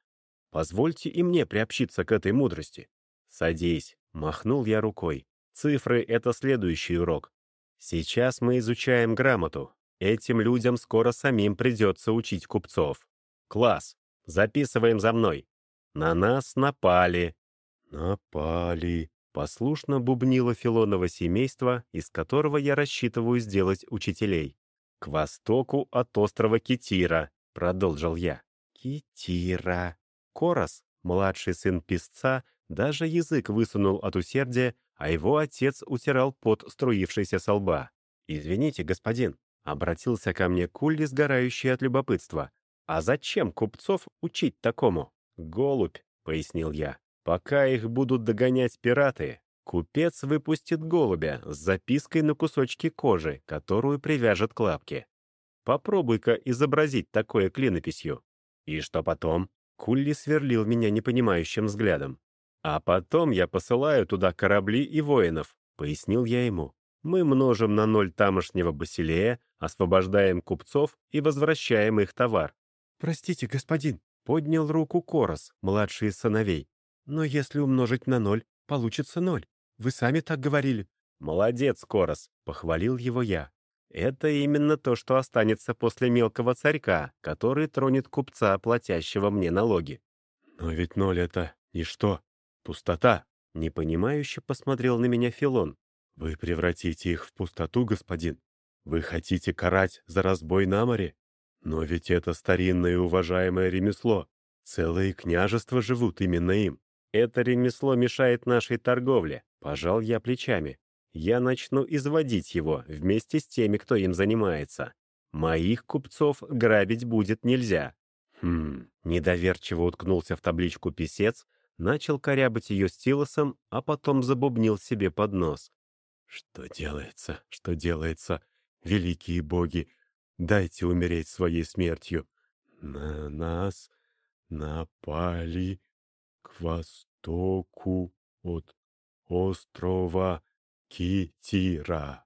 Позвольте и мне приобщиться к этой мудрости. «Садись», — махнул я рукой. «Цифры — это следующий урок. Сейчас мы изучаем грамоту. Этим людям скоро самим придется учить купцов. Класс, записываем за мной. На нас напали». «Напали», — послушно бубнило Филонова семейство, из которого я рассчитываю сделать учителей. «К востоку от острова Китира», — продолжил я. «Китира». Корос, младший сын писца, даже язык высунул от усердия, а его отец утирал пот, струившийся со лба. «Извините, господин», — обратился ко мне Кулли, сгорающий от любопытства. «А зачем купцов учить такому?» «Голубь», — пояснил я. «Пока их будут догонять пираты, купец выпустит голубя с запиской на кусочке кожи, которую привяжет к лапке. Попробуй-ка изобразить такое клинописью». «И что потом?» Кулли сверлил меня непонимающим взглядом. «А потом я посылаю туда корабли и воинов», — пояснил я ему. «Мы множим на ноль тамошнего Басилея, освобождаем купцов и возвращаем их товар». «Простите, господин», — поднял руку Корос, младший из сыновей. «Но если умножить на ноль, получится ноль. Вы сами так говорили». «Молодец, Корос», — похвалил его я. «Это именно то, что останется после мелкого царька, который тронет купца, платящего мне налоги». «Но ведь ноль — это ничто», «Пустота!» — непонимающе посмотрел на меня Филон. «Вы превратите их в пустоту, господин? Вы хотите карать за разбой на море? Но ведь это старинное и уважаемое ремесло. Целые княжества живут именно им. Это ремесло мешает нашей торговле», — пожал я плечами. «Я начну изводить его вместе с теми, кто им занимается. Моих купцов грабить будет нельзя». «Хм...» — недоверчиво уткнулся в табличку писец, начал корябать ее стилусом, а потом забубнил себе под нос. «Что делается? Что делается? Великие боги, дайте умереть своей смертью. На нас напали к востоку от острова Китира».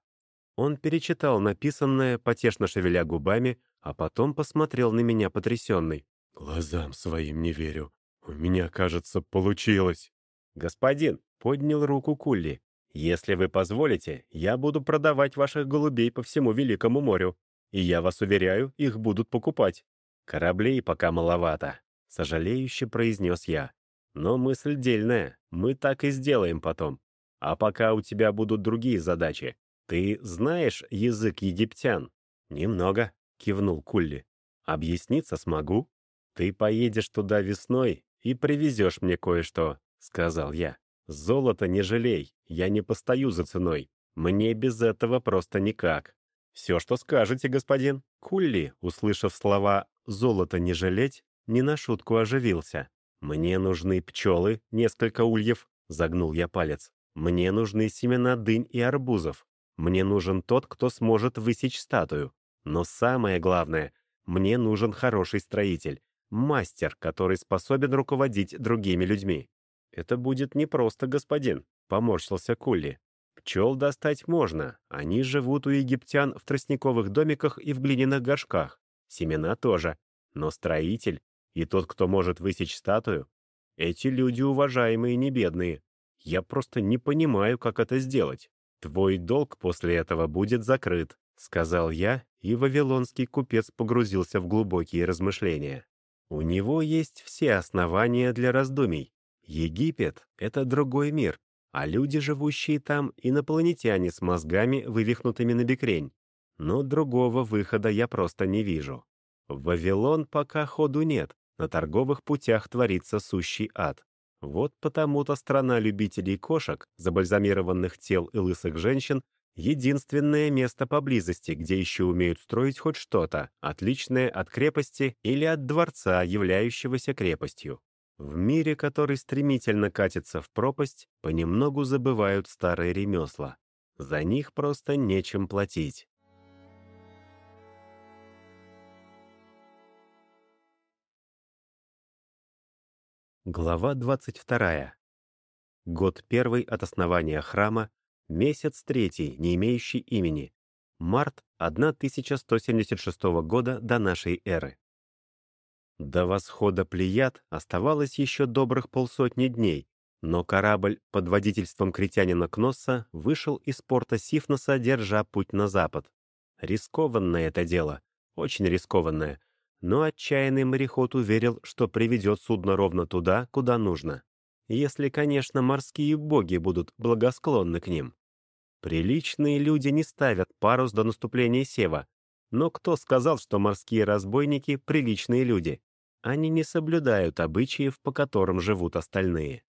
Он перечитал написанное, потешно шевеля губами, а потом посмотрел на меня потрясенный. «Глазам своим не верю. «У меня, кажется, получилось». «Господин», — поднял руку Кулли, «если вы позволите, я буду продавать ваших голубей по всему Великому морю. И я вас уверяю, их будут покупать. Кораблей пока маловато», — сожалеюще произнес я. «Но мысль дельная, мы так и сделаем потом. А пока у тебя будут другие задачи. Ты знаешь язык египтян?» «Немного», — кивнул Кулли. «Объясниться смогу. Ты поедешь туда весной и привезешь мне кое-что», — сказал я. «Золото не жалей, я не постою за ценой. Мне без этого просто никак». «Все, что скажете, господин». Кулли, услышав слова «золото не жалеть», не на шутку оживился. «Мне нужны пчелы, несколько ульев», — загнул я палец. «Мне нужны семена дынь и арбузов. Мне нужен тот, кто сможет высечь статую. Но самое главное, мне нужен хороший строитель. Мастер, который способен руководить другими людьми. «Это будет непросто, господин», — поморщился Кулли. «Пчел достать можно. Они живут у египтян в тростниковых домиках и в глиняных горшках. Семена тоже. Но строитель и тот, кто может высечь статую, эти люди уважаемые не бедные. Я просто не понимаю, как это сделать. Твой долг после этого будет закрыт», — сказал я, и вавилонский купец погрузился в глубокие размышления. У него есть все основания для раздумий. Египет — это другой мир, а люди, живущие там, инопланетяне с мозгами, вывихнутыми на бекрень. Но другого выхода я просто не вижу. В Вавилон пока ходу нет, на торговых путях творится сущий ад. Вот потому-то страна любителей кошек, забальзамированных тел и лысых женщин, единственное место поблизости, где еще умеют строить хоть что-то, отличное от крепости или от дворца, являющегося крепостью. В мире, который стремительно катится в пропасть, понемногу забывают старые ремесла. За них просто нечем платить. Глава 22. Год первый от основания храма, месяц третий, не имеющий имени. Март 1176 года до нашей эры. До восхода Плеяд оставалось еще добрых полсотни дней, но корабль под водительством критянина Кносса вышел из порта Сифноса, держа путь на запад. Рискованное это дело, очень рискованное, но отчаянный мореход уверил, что приведет судно ровно туда, куда нужно. Если, конечно, морские боги будут благосклонны к ним. Приличные люди не ставят парус до наступления Сева, но кто сказал, что морские разбойники — приличные люди? Они не соблюдают обычаев, по которым живут остальные.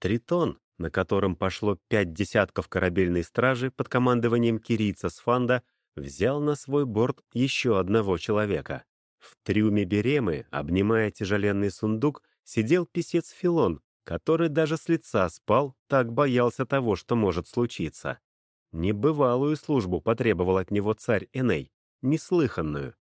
Тритон, на котором пошло пять десятков корабельной стражи под командованием кирийца Сфанда, взял на свой борт еще одного человека. В трюме Беремы, обнимая тяжеленный сундук, сидел писец Филон, который даже с лица спал, так боялся того, что может случиться. Небывалую службу потребовал от него царь Эней, неслыханную.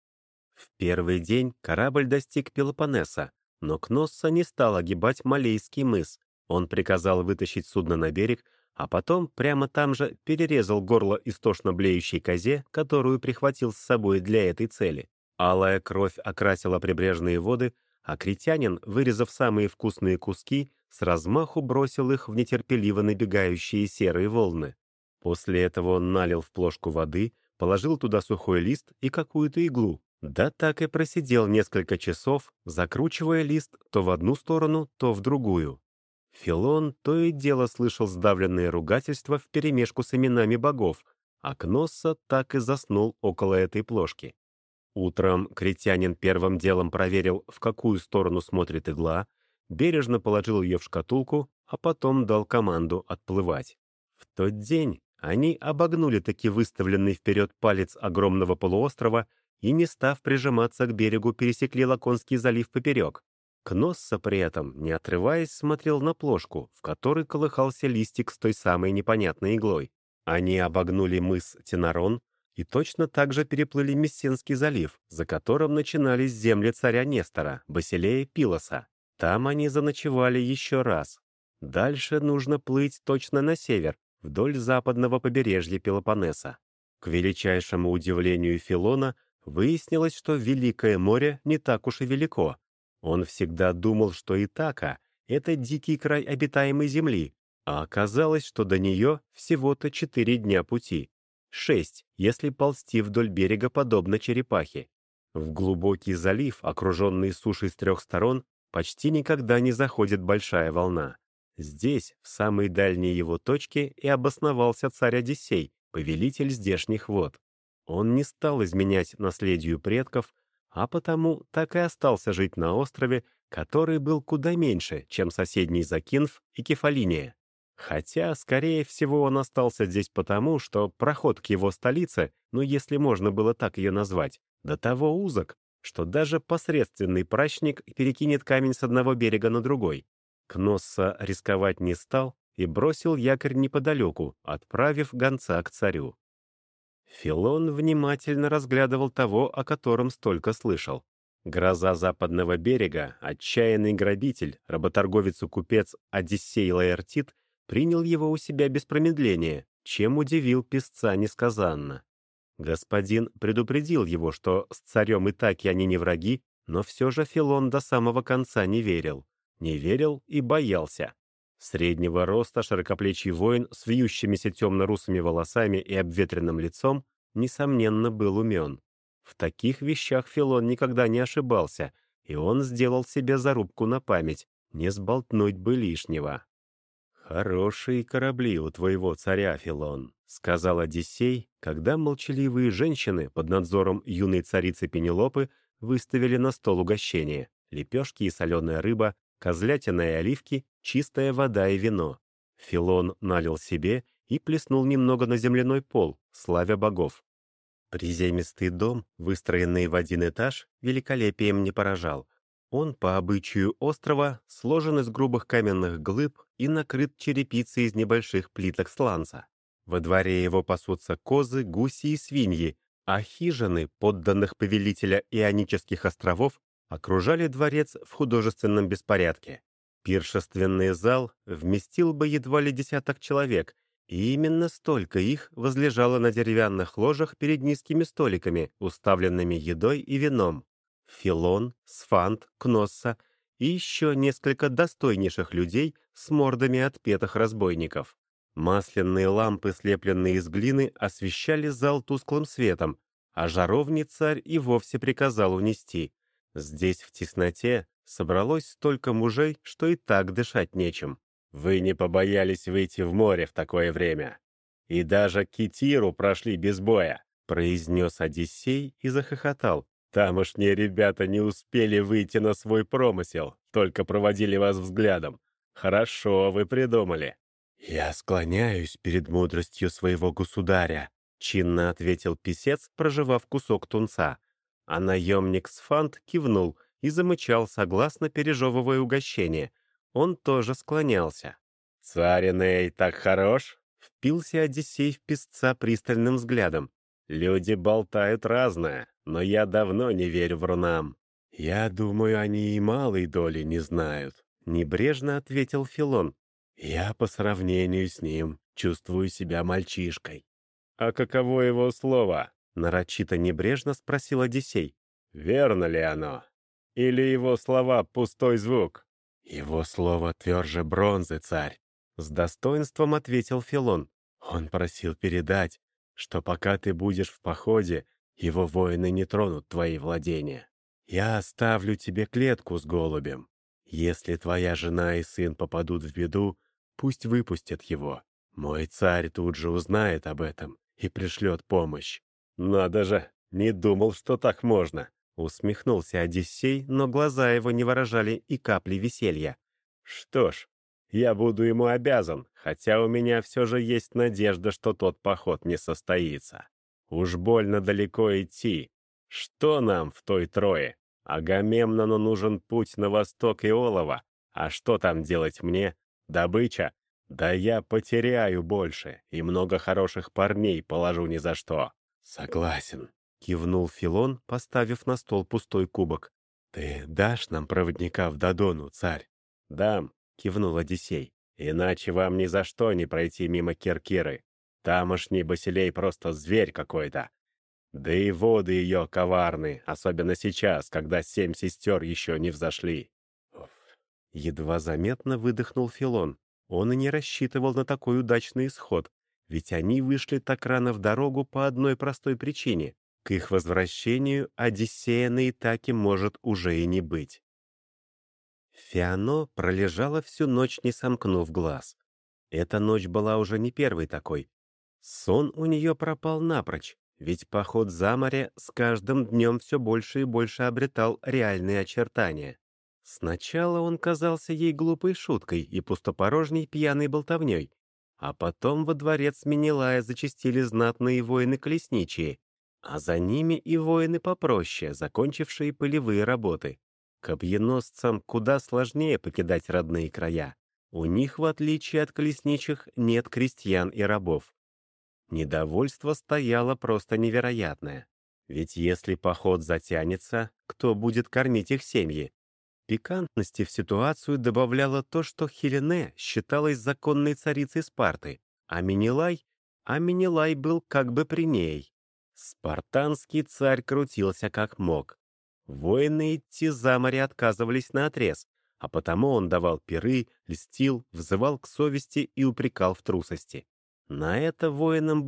В первый день корабль достиг Пелопоннеса, но Кносса не стал огибать Малейский мыс. Он приказал вытащить судно на берег, а потом прямо там же перерезал горло истошно блеющей козе, которую прихватил с собой для этой цели. Алая кровь окрасила прибрежные воды, а критянин, вырезав самые вкусные куски, с размаху бросил их в нетерпеливо набегающие серые волны. После этого он налил в плошку воды, положил туда сухой лист и какую-то иглу, да так и просидел несколько часов, закручивая лист то в одну сторону, то в другую. Филон то и дело слышал сдавленные ругательства вперемешку с именами богов, а Кносса так и заснул около этой плошки. Утром критянин первым делом проверил, в какую сторону смотрит игла, бережно положил ее в шкатулку, а потом дал команду отплывать. В тот день они обогнули таки выставленный вперед палец огромного полуострова и, не став прижиматься к берегу, пересекли Лаконский залив поперек. Кносса при этом, не отрываясь, смотрел на плошку, в которой колыхался листик с той самой непонятной иглой. Они обогнули мыс Тенарон и точно так же переплыли Мессенский залив, за которым начинались земли царя Нестора, Басилея Пилоса. Там они заночевали еще раз. Дальше нужно плыть точно на север, вдоль западного побережья Пелопоннеса. К величайшему удивлению Филона, Выяснилось, что Великое море не так уж и велико. Он всегда думал, что Итака — это дикий край обитаемой земли, а оказалось, что до нее всего-то четыре дня пути. Шесть, если ползти вдоль берега подобно черепахе. В глубокий залив, окруженный сушей с трех сторон, почти никогда не заходит большая волна. Здесь, в самой дальней его точке, и обосновался царь Одиссей, повелитель здешних вод. Он не стал изменять наследию предков, а потому так и остался жить на острове, который был куда меньше, чем соседний Закинф и Кефалиния. Хотя, скорее всего, он остался здесь потому, что проход к его столице, ну если можно было так ее назвать, до того узок, что даже посредственный прачник перекинет камень с одного берега на другой. Кносса рисковать не стал и бросил якорь неподалеку, отправив гонца к царю. Филон внимательно разглядывал того, о котором столько слышал. Гроза западного берега, отчаянный грабитель, работорговец купец Одиссей Лаэртит принял его у себя без промедления, чем удивил песца несказанно. Господин предупредил его, что с царем и так они не враги, но все же Филон до самого конца не верил. Не верил и боялся. Среднего роста широкоплечий воин с вьющимися темно-русыми волосами и обветренным лицом, несомненно, был умен. В таких вещах Филон никогда не ошибался, и он сделал себе зарубку на память, не сболтнуть бы лишнего. «Хорошие корабли у твоего царя, Филон», — сказал Одиссей, когда молчаливые женщины под надзором юной царицы Пенелопы выставили на стол угощение — лепешки и соленая рыба, козлятина и оливки, чистая вода и вино. Филон налил себе и плеснул немного на земляной пол, славя богов. Приземистый дом, выстроенный в один этаж, великолепием не поражал. Он, по обычаю острова, сложен из грубых каменных глыб и накрыт черепицей из небольших плиток сланца. Во дворе его пасутся козы, гуси и свиньи, а хижины, подданных повелителя Ионических островов, окружали дворец в художественном беспорядке. Пиршественный зал вместил бы едва ли десяток человек, и именно столько их возлежало на деревянных ложах перед низкими столиками, уставленными едой и вином. Филон, Сфант, Кносса и еще несколько достойнейших людей с мордами отпетых разбойников. Масляные лампы, слепленные из глины, освещали зал тусклым светом, а жаровни царь и вовсе приказал унести. Здесь, в тесноте, собралось столько мужей, что и так дышать нечем. Вы не побоялись выйти в море в такое время. И даже Китиру прошли без боя, произнес Одиссей и захохотал. Тамошние ребята не успели выйти на свой промысел, только проводили вас взглядом. Хорошо вы придумали. «Я склоняюсь перед мудростью своего государя», — чинно ответил писец, проживав кусок тунца. А наемник Сфант кивнул и замычал, согласно пережевывая угощение — он тоже склонялся. «Царь Эней так хорош?» — впился Одиссей в песца пристальным взглядом. «Люди болтают разное, но я давно не верю в рунам». «Я думаю, они и малой доли не знают», — небрежно ответил Филон. «Я по сравнению с ним чувствую себя мальчишкой». «А каково его слово?» — нарочито небрежно спросил Одиссей. «Верно ли оно? Или его слова — пустой звук?» «Его слово тверже бронзы, царь», — с достоинством ответил Филон. «Он просил передать, что пока ты будешь в походе, его воины не тронут твои владения. Я оставлю тебе клетку с голубем. Если твоя жена и сын попадут в беду, пусть выпустят его. Мой царь тут же узнает об этом и пришлет помощь». «Надо же, не думал, что так можно», Усмехнулся Одиссей, но глаза его не выражали и капли веселья. «Что ж, я буду ему обязан, хотя у меня все же есть надежда, что тот поход не состоится. Уж больно далеко идти. Что нам в той трое? Агамемнону нужен путь на восток и олова. А что там делать мне? Добыча? Да я потеряю больше, и много хороших парней положу ни за что. Согласен, Кивнул Филон, поставив на стол пустой кубок. «Ты дашь нам проводника в Додону, царь?» «Дам», — кивнул Одиссей. «Иначе вам ни за что не пройти мимо Киркиры. Тамошний Басилей просто зверь какой-то. Да и воды ее коварны, особенно сейчас, когда семь сестер еще не взошли». Едва заметно выдохнул Филон. Он и не рассчитывал на такой удачный исход, ведь они вышли так рано в дорогу по одной простой причине. К их возвращению Одиссея на Итаке может уже и не быть. Фиано пролежала всю ночь, не сомкнув глаз. Эта ночь была уже не первой такой. Сон у нее пропал напрочь, ведь поход за море с каждым днем все больше и больше обретал реальные очертания. Сначала он казался ей глупой шуткой и пустопорожней пьяной болтовней, а потом во дворец Менелая зачастили знатные воины-колесничие, а за ними и воины попроще, закончившие полевые работы. Копьеносцам куда сложнее покидать родные края. У них, в отличие от колесничих, нет крестьян и рабов. Недовольство стояло просто невероятное. Ведь если поход затянется, кто будет кормить их семьи. Пикантности в ситуацию добавляло то, что Хелене считалась законной царицей Спарты, а Минилай, а Минилай был как бы при ней. Спартанский царь крутился как мог. Воины идти за море отказывались наотрез, а потому он давал пиры, льстил, взывал к совести и упрекал в трусости. На это воинам